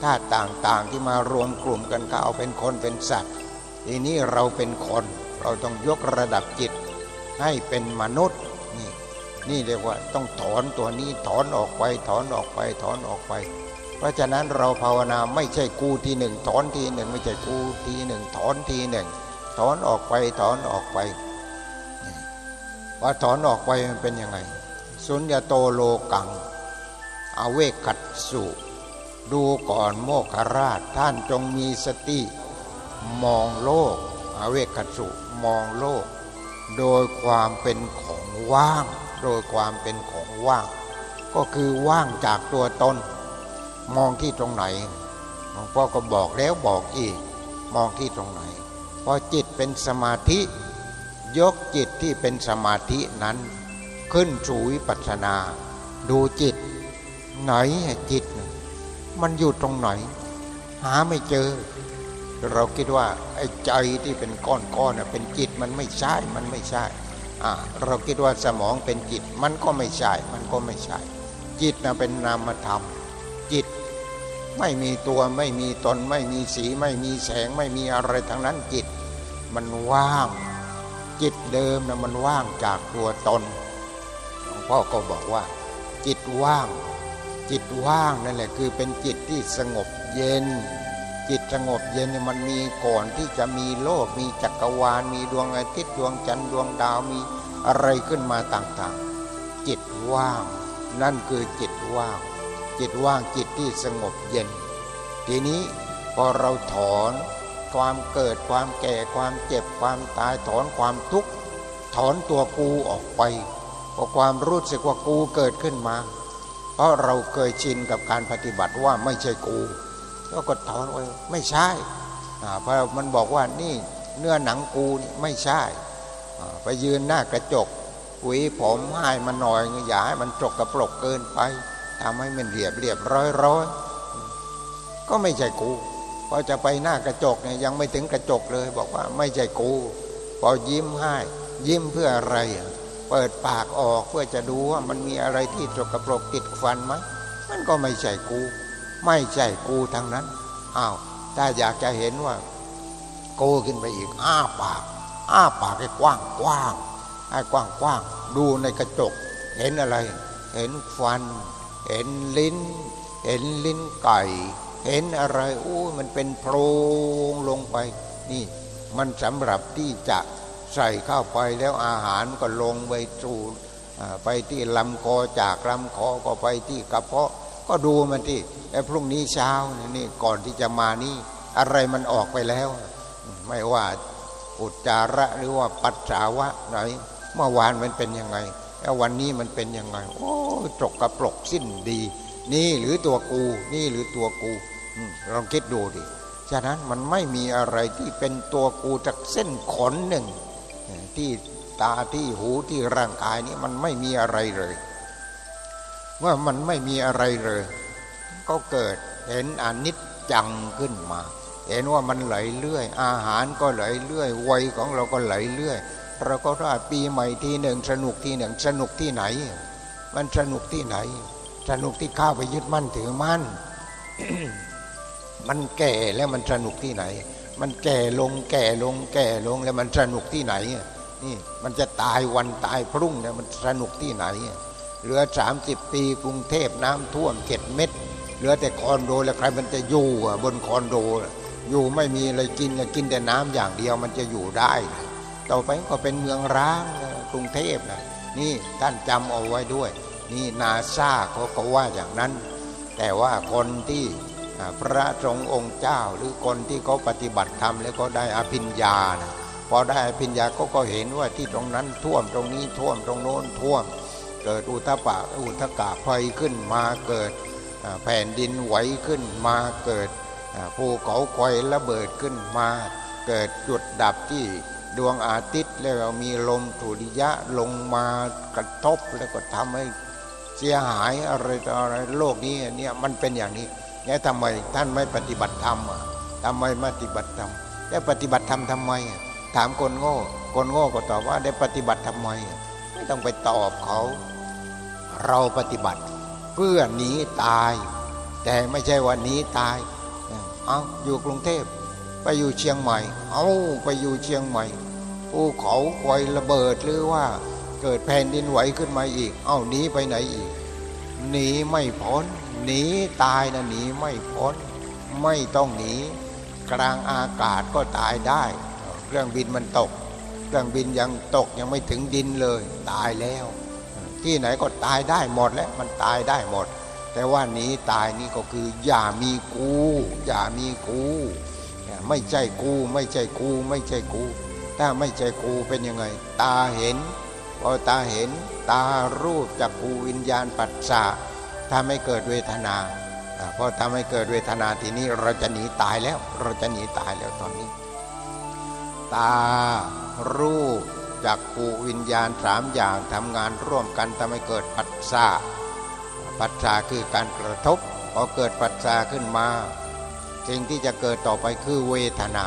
ธาตุต่างๆที่มารวมกลุ่มกันก็เอาเป็นคนเป็นสัตว์ ทีนี้เราเป็นคนเราต้องยกระดับจิตให้เป็นมนุษย์นี่นี่เรียกว่าต้องถอนตัวนี้ถอนออกไปถอนออกไปถอนออกไป เพราะฉะนั้นเราภาวนาไม่ใช่กูทีหนึ่งถอนทีหนึ่งไม่ใช่กูทีหนึ่งถอนทีหนึ่งถอนออกไปถอนออกไปว่าถอนออกไปมันเป็นยังไง สุญญโตโลกัง อเวกัตสุ ดูก่อนโมคราชท่านจงมีสติ มองโลกอเวกขสุมองโลก โดยความเป็นของว่าง โดยความเป็นของว่าง ก็คือว่างจากตัวตน มองที่ตรงไหนหลวงพ่อก็บอกแล้วบอกอีก มองที่ตรงไหนพอจิตเป็นสมาธิ ยกจิตที่เป็นสมาธินั้น ขึ้นสู่วิปัสสนา ดูจิต ไหนจิต มันอยู่ตรงไหน หาไม่เจอ เราคิดว่าไอ้ใจที่เป็นก้อนๆอนเป็นจิตมันไม่ใช่มันไม่ใช่อ่าเราคิดว่าสมองเป็นจิตมันก็ไม่ใช่มันก็ไม่ใช่ จิตนะเป็นนามธรรม จิตไม่มีตัวไม่มีตนไม่มีสีไม่มีแสงไม่มีอะไรทั้งนั้นจิต มันว่าง จิตเดิมนะมันว่างจากตัวตนหลวงพ่อก็บอกว่า จิตว่าง จิตว่างนั่นแหละคือเป็นจิตที่สงบเย็น จิตสงบเย็นมันมีก่อนที่จะมีโลก มีจักรวาล มีดวงอาทิตย์ดวงจันทร์ดวงดาวมีอะไรขึ้นมาต่างๆ จิตว่าง นั่นคือจิตว่าง จิตว่างจิตที่สงบเย็น ทีนี้พอเราถอนความเกิดความแก่ความเจ็บความตายถอนความทุกข์ถอนตัวกูออกไปพอความรู้สึกว่ากูเกิดขึ้นมา ราะเราเคยชินกับการปฏิบัติว่าไม่ใช่กูแล้วก็ถอนไว้ไม่ใช่เพราะมันบอกว่านี่เนื้อหนังกูนี่ไม่ใช่ไปยืนหน้ากระจกหวีผมให้มันหน่อยอย่าให้มันจกกระปรกเกินไปทำให้มันเรียบเรียบร้อยร้อยก็ไม่ใช่กูพอจะไปหน้ากระจกเนี่ยยังไม่ถึงกระจกเลย บอกว่าไม่ใช่กู พอยิ้มให้ ยิ้มเพื่ออะไร เปิดปากออกเพื่อจะดูว่ามันมีอะไรที่จกกระปรกติดฟันไหมมันก็ไม่ใช่กู ไม่ใช่กูทั้งนั้นอ้าวถ้าอยากจะเห็นว่าโกขึ้นไปอีก อ้าปาก อ้าปากให้กว้างกว้างให้กว้างกว้างดูในกระจก เห็นอะไร เห็นฟัน เห็นลิ้น เห็นลิ้นไก่ เห็นอะไรอู้มันเป็นโพรงลงไป นี่ มันสำหรับที่จะ ใส่เข้าไปแล้วอาหารก็ลงไปสู่ไปที่ลำคอจากลำคอก็ไปที่กระเพาะก็ดูมันที่ไอ้พรุ่งนี้เช้านี่ก่อนที่จะมานี่ อะไรมันออกไปแล้ว ไม่ว่าอุจจาระหรือว่าปัสสาวะไหนเมื่อวานมันเป็นยังไงแล้ววันนี้มันเป็นยังไง โอ้จกกระปรกสิ้นดี นี่หรือตัวกู นี่หรือตัวกูลองคิดดูดิฉะนั้นมันไม่มีอะไรที่เป็นตัวกูจากเส้นขนหนึ่ง ที่ตาที่หูที่ร่างกายนี้มันไม่มีอะไรเลย ว่ามันไม่มีอะไรเลย ก็เกิดเห็นอนิจจังขึ้นมา เห็นว่ามันไหลเรื่อย อาหารก็ไหลเรื่อยวัยของเราก็ไหลเรื่อยเราก็ว่าปีใหม่ทีหนึ่งสนุกทีหนึ่งสนุกที่ไหน มันสนุกที่ไหน สนุกที่ข้าไปยึดมั่นถือมั่นมันแก่แล้วมันสนุกที่ไหน มันแก่ลงแก่ลงแก่ลงแล้วมันสนุกที่ไหน นี่ มันจะตายวันตายพรุ่งเนี่ยมันสนุกที่ไหน เหลือสามสิบปีกรุงเทพน้ำท่วมเจ็ดเม็ดเหลือแต่คอนโดแล้วใครมันจะอยู่บนคอนโด อยู่ไม่มีอะไรกินกินแต่น้ำอย่างเดียวมันจะอยู่ได้ ต่อไปก็เป็นเมืองร้างกรุงเทพนะนี่ท่านจำเอาไว้ด้วย นี่นาซาเขาก็ว่าอย่างนั้น แต่ว่าคนที่พระสงฆ์องค์เจ้า หรือคนที่เขาปฏิบัติธรรมแล้วก็ได้อภิญญานะ พอได้อภิญญาก็ก็เห็นว่าที่ตรงนั้นท่วมตรงนี้ท่วมตรงโน้นท่วม เกิดอุทปะอุทกะไฟขึ้นมาเกิดแผ่นดินไหวขึ้นมาเกิดภูเขาไฟระเบิดขึ้นมา เกิดจุดดับที่ดวงอาทิตย์แล้วมีลมสุริยะลงมากระทบแล้วก็ทำให้เสียหายอะไรต่ออะไรโลกนี้เนี่ยมันเป็นอย่างนี้เนี่ยทำไมท่านไม่ปฏิบัติธรรมอะทำไมไม่ปฏิบัติธรรมได้ปฏิบัติธรรมทำไม ถามคนโง่ คนโง่ก็ตอบว่าได้ปฏิบัติทำไม ไม่ต้องไปตอบเขา เราปฏิบัติ เพื่อหนีตาย แต่ไม่ใช่ว่าหนีตาย เอาอยู่กรุงเทพไปอยู่เชียงใหม่ เอาไปอยู่เชียงใหม่ภูเขาไฟระเบิดหรือว่าเกิดแผ่นดินไหวขึ้นมาอีก เอาหนีไปไหนอีก หนีไม่พ้น หนีตายนะหนีไม่พ้น ไม่ต้องหนี กลางอากาศก็ตายได้ เครื่องบินมันตก เครื่องบินยังตกยังไม่ถึงดินเลย ตายแล้ว ที่ไหนก็ตายได้หมดแล้วมันตายได้หมด แต่ว่าหนีตายนี่ก็คือ อย่ามีกู อย่ามีกูไม่ใช่กู ไม่ใช่กู ไม่ใช่กู ถ้าไม่ใช่กูเป็นยังไง ตาเห็นพอตาเห็น ตารูปจากกูวิญญาณปัสสะถ้าไม่เกิดเวทนาพอทำให้เกิดเวทนาทีนี้เราจะหนีตายแล้ว เราจะหนีตายแล้วตอนนี้ ตา รูปจากกูวิญญาณสามอย่างทำงานร่วมกันทำให้เกิดปัสสะปัสสะคือการกระทบพอเกิดปัสสะขึ้นมา สิ่งที่จะเกิดต่อไปคือเวทนา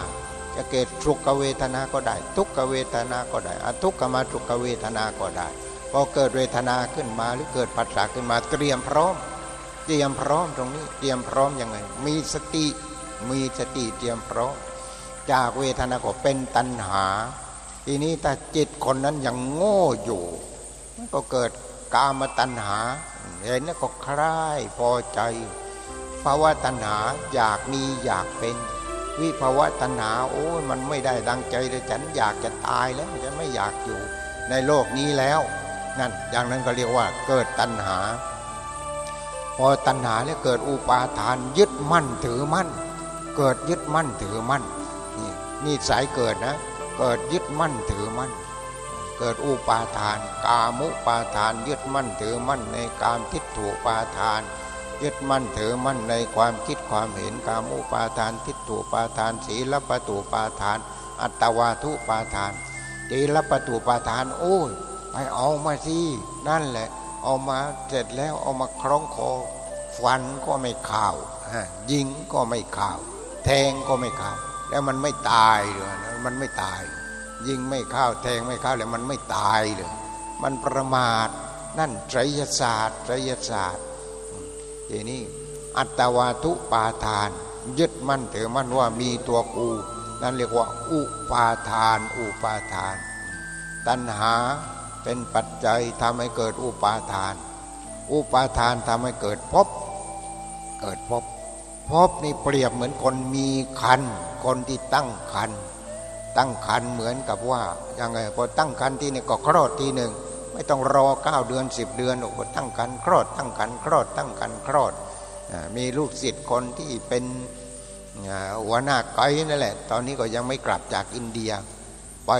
จะเกิดทุกขเวทนาก็ได้ ทุกขเวทนาก็ได้อทุกขมาทุกขเวทนาก็ได้พอเกิดเวทนาขึ้นมาหรือเกิดปัสสาขึ้นมาเตรียมพร้อม เตรียมพร้อมตรงนี้เตรียมพร้อมยังไง มีสติมีสติเตรียมพร้อม จากเวทนาก็เป็นตัณหา ทีนี้ถ้าจิตคนนั้นยังโง่อยู่ก็เกิดกามตัณหา เห็นแล้วก็คลายพอใจภาวะตัณหาอยากมีอยากเป็น วิภาวะตัณหาโอ้ยมันไม่ได้ดังใจเลยฉันอยากจะตายแล้วฉันไม่อยากอยู่ในโลกนี้แล้ว นั่นอย่างนั้นก็เรียกว่าเกิดตัณหา พอตัณหาแล้วเกิดอุปาทานยึดมั่นถือมั่น เกิดยึดมั่นถือมั่น นี่สายเกิดนะ เกิดยึดมั่นถือมั่น เกิดอุปาทาน กามุปาทานยึดมั่นถือมั่นในกามทิฏฐุปาทาน ยึดมั่นถือมั่นในความคิดความเห็นกามุปาทานทิฏฐุปาทานศีลปตุปาทาน อัตวาทุปาทานศีลปตุปาทานโอ้ยไปเอามาสินั่นแหละ เอามาเสร็จแล้วเอามาคล้องคอฟันก็ไม่ข่าวยิงก็ไม่ข่าว แทงก็ไม่ข่าว แล้วมันไม่ตายเลยมันไม่ตาย ยิงไม่ข้าวแทงไม่ข้าวแล้วมันไม่ตายเลยมันประมาทนั่นไตรยศาสตร์ไตรยศาสตร์ทีนี้อัตวาทุปาทาน ยึดมั่นถือมั่นว่ามีตัวกูนั่นเรียกว่า อุปาทาน อุปาทาน ตัณหาเป็นปัจจัยทำให้เกิดอุปาทาน อุปาทานทำให้เกิดภพเกิดภพ ภพนี่เปรียบเหมือนคนมีคัน คนที่ตั้งคัน ตั้งคันเหมือนกับว่ายังไงพอตั้งคันที่นี่ก็คลอดทีหนึ่งไม่ต้องรอเก้าเดือนสิบเดือนโอ้ตั้งคันคลอด ตั้งคันคลอด ตั้งคันคลอด มีลูกศิษย์คนที่เป็นหัวหน้าไกด์นั่นแหละ ตอนนี้ก็ยังไม่กลับจากอินเดีย ไป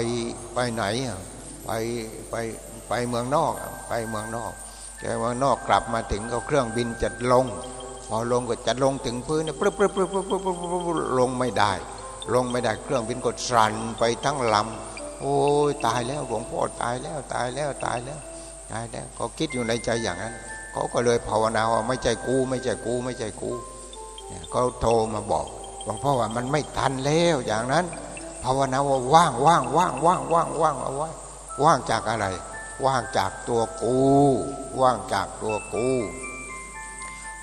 ไปไหนไปไปไปเมืองนอกไปเมืองนอกแต่เมืองนอกกลับมาถึงก็เครื่องบินจัดลง อลงก็จะลงถึงพื้นเนี่ยปึ๊บปึ๊บปึ๊บปึ๊บปึ๊บปึ๊บลงไม่ได้ ลงไม่ได้เครื่องบินก็สั่นไปทั้งลำโอ้ยตายแล้วหลวงพ่อตายแล้วตายแล้วตายแล้วตายแล้วก็คิดอยู่ในใจอย่างนั้นเขาก็เลยภาวนาว่าไม่ใช่กูไม่ใช่กูไม่ใช่กูเขาโทรมาบอกหลวงพ่อว่ามันไม่ทันแล้วอย่างนั้น ภาวนาว่าว่างว่างว่างว่างว่างว่างเอาไว้ว่างจากอะไร ว่างจากตัวกู ว่างจากตัวกู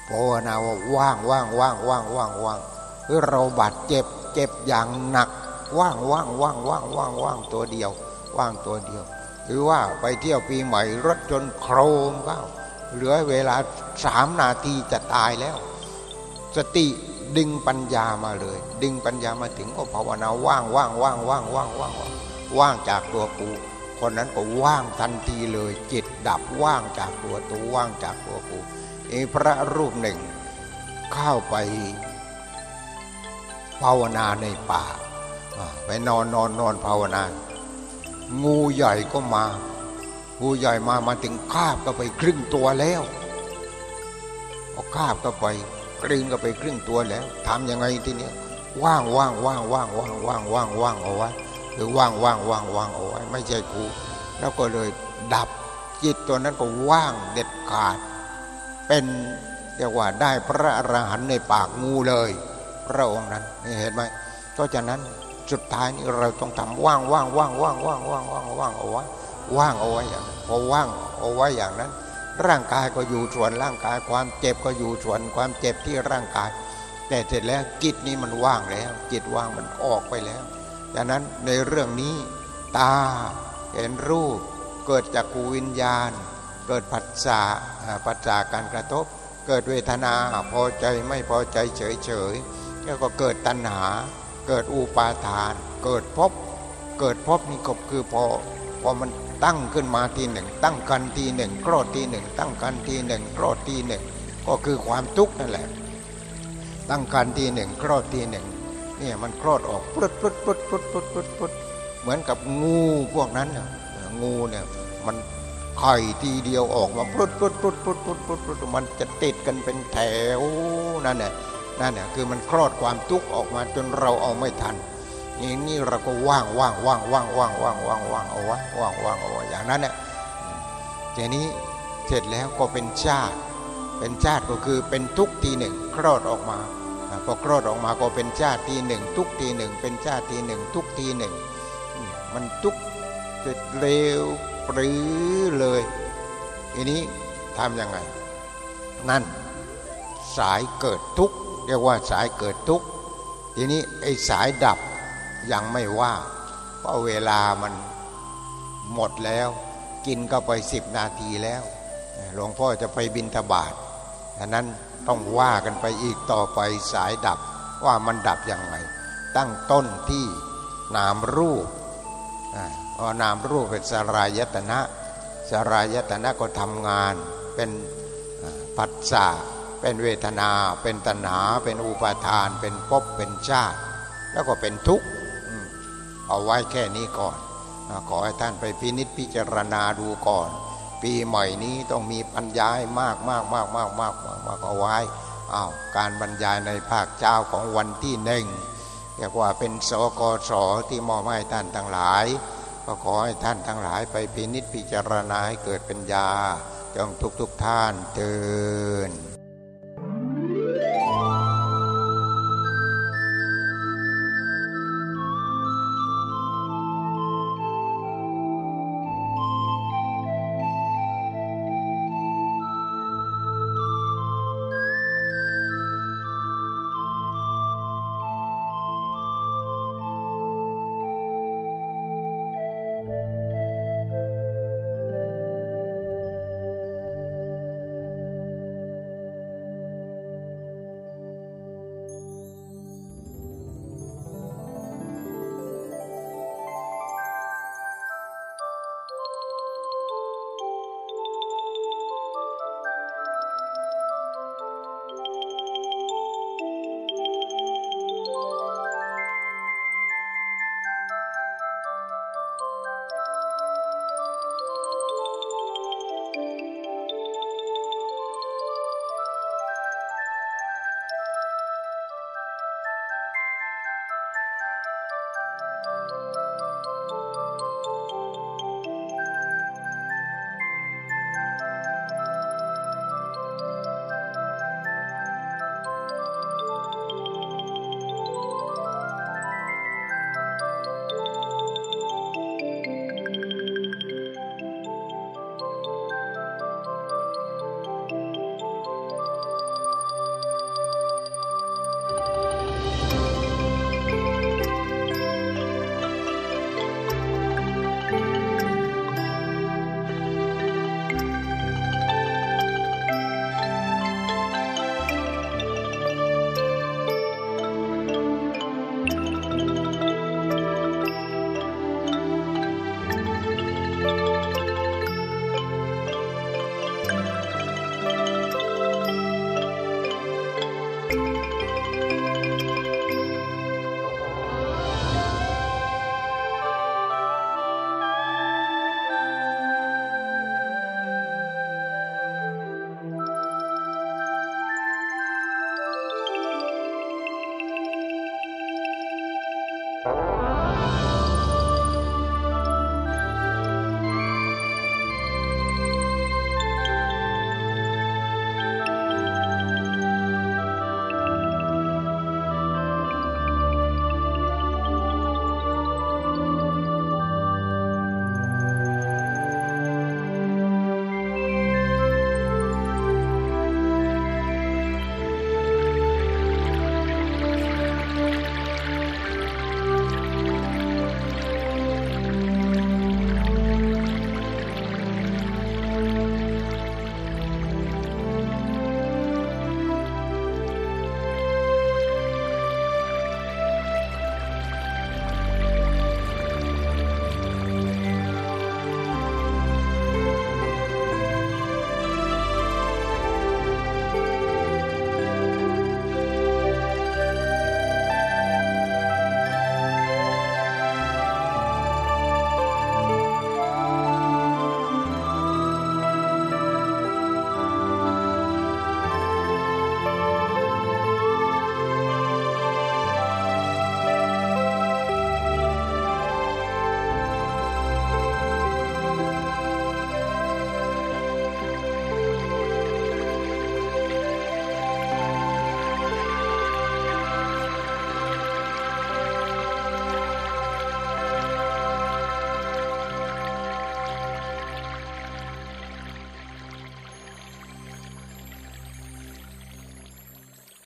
ภาวนาว่าว่างว่างว่างว่างว่างว่างเอเราบาดเจ็บเจ็บอย่างหนัก ว่างว่างว่างว่างว่างว่างตัวเดียว ว่างตัวเดียว หรือว่าไปเที่ยวปีใหม่รถจนโครมเข้าเหลือเวลาสามนาทีจะตายแล้ว สติดึงปัญญามาเลย ดึงปัญญามาถึงก็ภาวนาว่างว่างว่างว่างว่างว่างว่างจากตัวกูคนนั้นก็ว่างทันทีเลยจิตดับว่างจากตัวตัวว่างจากตัวกู เอพระรูปหนึ่ง เข้าไปภาวนาในป่า ไปนอนนอนนอนภาวนา งูใหญ่ก็มา งูใหญ่มามาถึงคาบก็ไปครึ่งตัวแล้วเอาคาบก็ไปกลืนก็ไปครึ่งตัวแล้วทำยังไงทีนี้ว่างว่างว่างว่างว่างว่างว่างว่างเอาไว้คือว่างว่างว่างว่างเอาไว้ไม่ใช่กูแล้วก็เลยดับจิตตัวนั้นก็ว่างเด็ดขาด เป็นเรียกว่าได้พระอรหันต์ในปากงูเลย พระองค์นั้นเห็นไหมก็ฉะนั้นสุดท้ายนี้เราต้องทำว่างว่างว่างว่างว่างว่างว่างว่างเอาไว้ว่างเอาไว้อย่างพอว่างเอาไว้อย่างนั้น ร่างกายก็อยู่ส่วนร่างกาย ความเจ็บก็อยู่ส่วนความเจ็บที่ร่างกาย แต่เสร็จแล้วจิตนี้มันว่างแล้ว จิตว่างมันออกไปแล้วดังนั้นในเรื่องนี้ตาเห็นรูปเกิดจากกูวิญญาณ เกิดผัสสะปัจจากการกระทบ เกิดเวทนาพอใจไม่พอใจเฉยเฉยแล้วก็เกิดตัณหา เกิดอุปาทาน เกิดพบเกิดพบนี่ก็คือพอพอมันตั้งขึ้นมาทีหนึ่ง ตั้งกันทีหนึ่งกรอดทีหนึ่ง ตั้งกันทีหนึ่งกรอดทีหนึ่งก็คือความทุกข์นั่นแหละ ตั้งกันทีหนึ่งกรอดทีหนึ่งเนี่ยมันคลอดออกปุ๊ดปุ๊ดปุ๊ดปุ๊ดปุ๊ดปุ๊ดปุ๊ดเหมือนกับงูพวกนั้นเนี่ยงูเนี่ยมัน ไข่ทีเดียวออกมาปุ๊ดปุ๊ดปุ๊ดปุ๊ดปุ๊ดปุ๊ดปุ๊ดมันจะติดกันเป็นแถวนั่นแหละนั่นเนี่ยคือมันคลอดความทุกข์ออกมาจนเราเอาไม่ทันนี่นี่เราก็ว่างว่างว่างว่างว่างว่างว่างว่างเอาไว้ว่างว่างเอาไว้อย่างนั้นเนี่ยทีนี้เสร็จแล้วก็เป็นชาติ เป็นชาติก็คือเป็นทุกทีหนึ่งคลอดออกมาพอคลอดออกมาก็เป็นชาติทีหนึ่งทุกทีหนึ่งเป็นชาติทีหนึ่งทุกทีหนึ่งมันทุกจเร็ว ปรือเลยทีนี้ทำยังไง นั่น สายเกิดทุกเรียกว่าสายเกิดทุกทีนี้ไอ้สายดับยังไม่ว่า เพราะเวลามันหมดแล้ว กินก็ไปสิบนาทีแล้วหลวงพ่อจะไปบินทบาทดังนั้นต้องว่ากันไปอีกต่อไปสายดับว่ามันดับอย่างไรตั้งต้นที่นามรูป พอนามรูปเป็นสรายตนะสรายตนะก็ทำงาน เป็นปัจจาเป็นเวทนา เป็นตัณหา เป็นอุปาทาน เป็นภพเป็นชาติ แล้วก็เป็นทุกข์เอาไว้แค่นี้ก่อน ขอให้ท่านไปพินิจพิจารณาดูก่อน ปีใหม่นี้ต้องมีบรรยายมากมากมากมากมากมากเอาไว้อ้าวการบรรยายในภาคเจ้าของวันที่หนึ่ง เรียกว่าเป็นสกสที่มอบให้ท่านทั้งหลาย ก็ขอให้ท่านทั้งหลายไปพินิจพิจารณาให้เกิดปัญญาจงทุกทุกท่านเตือน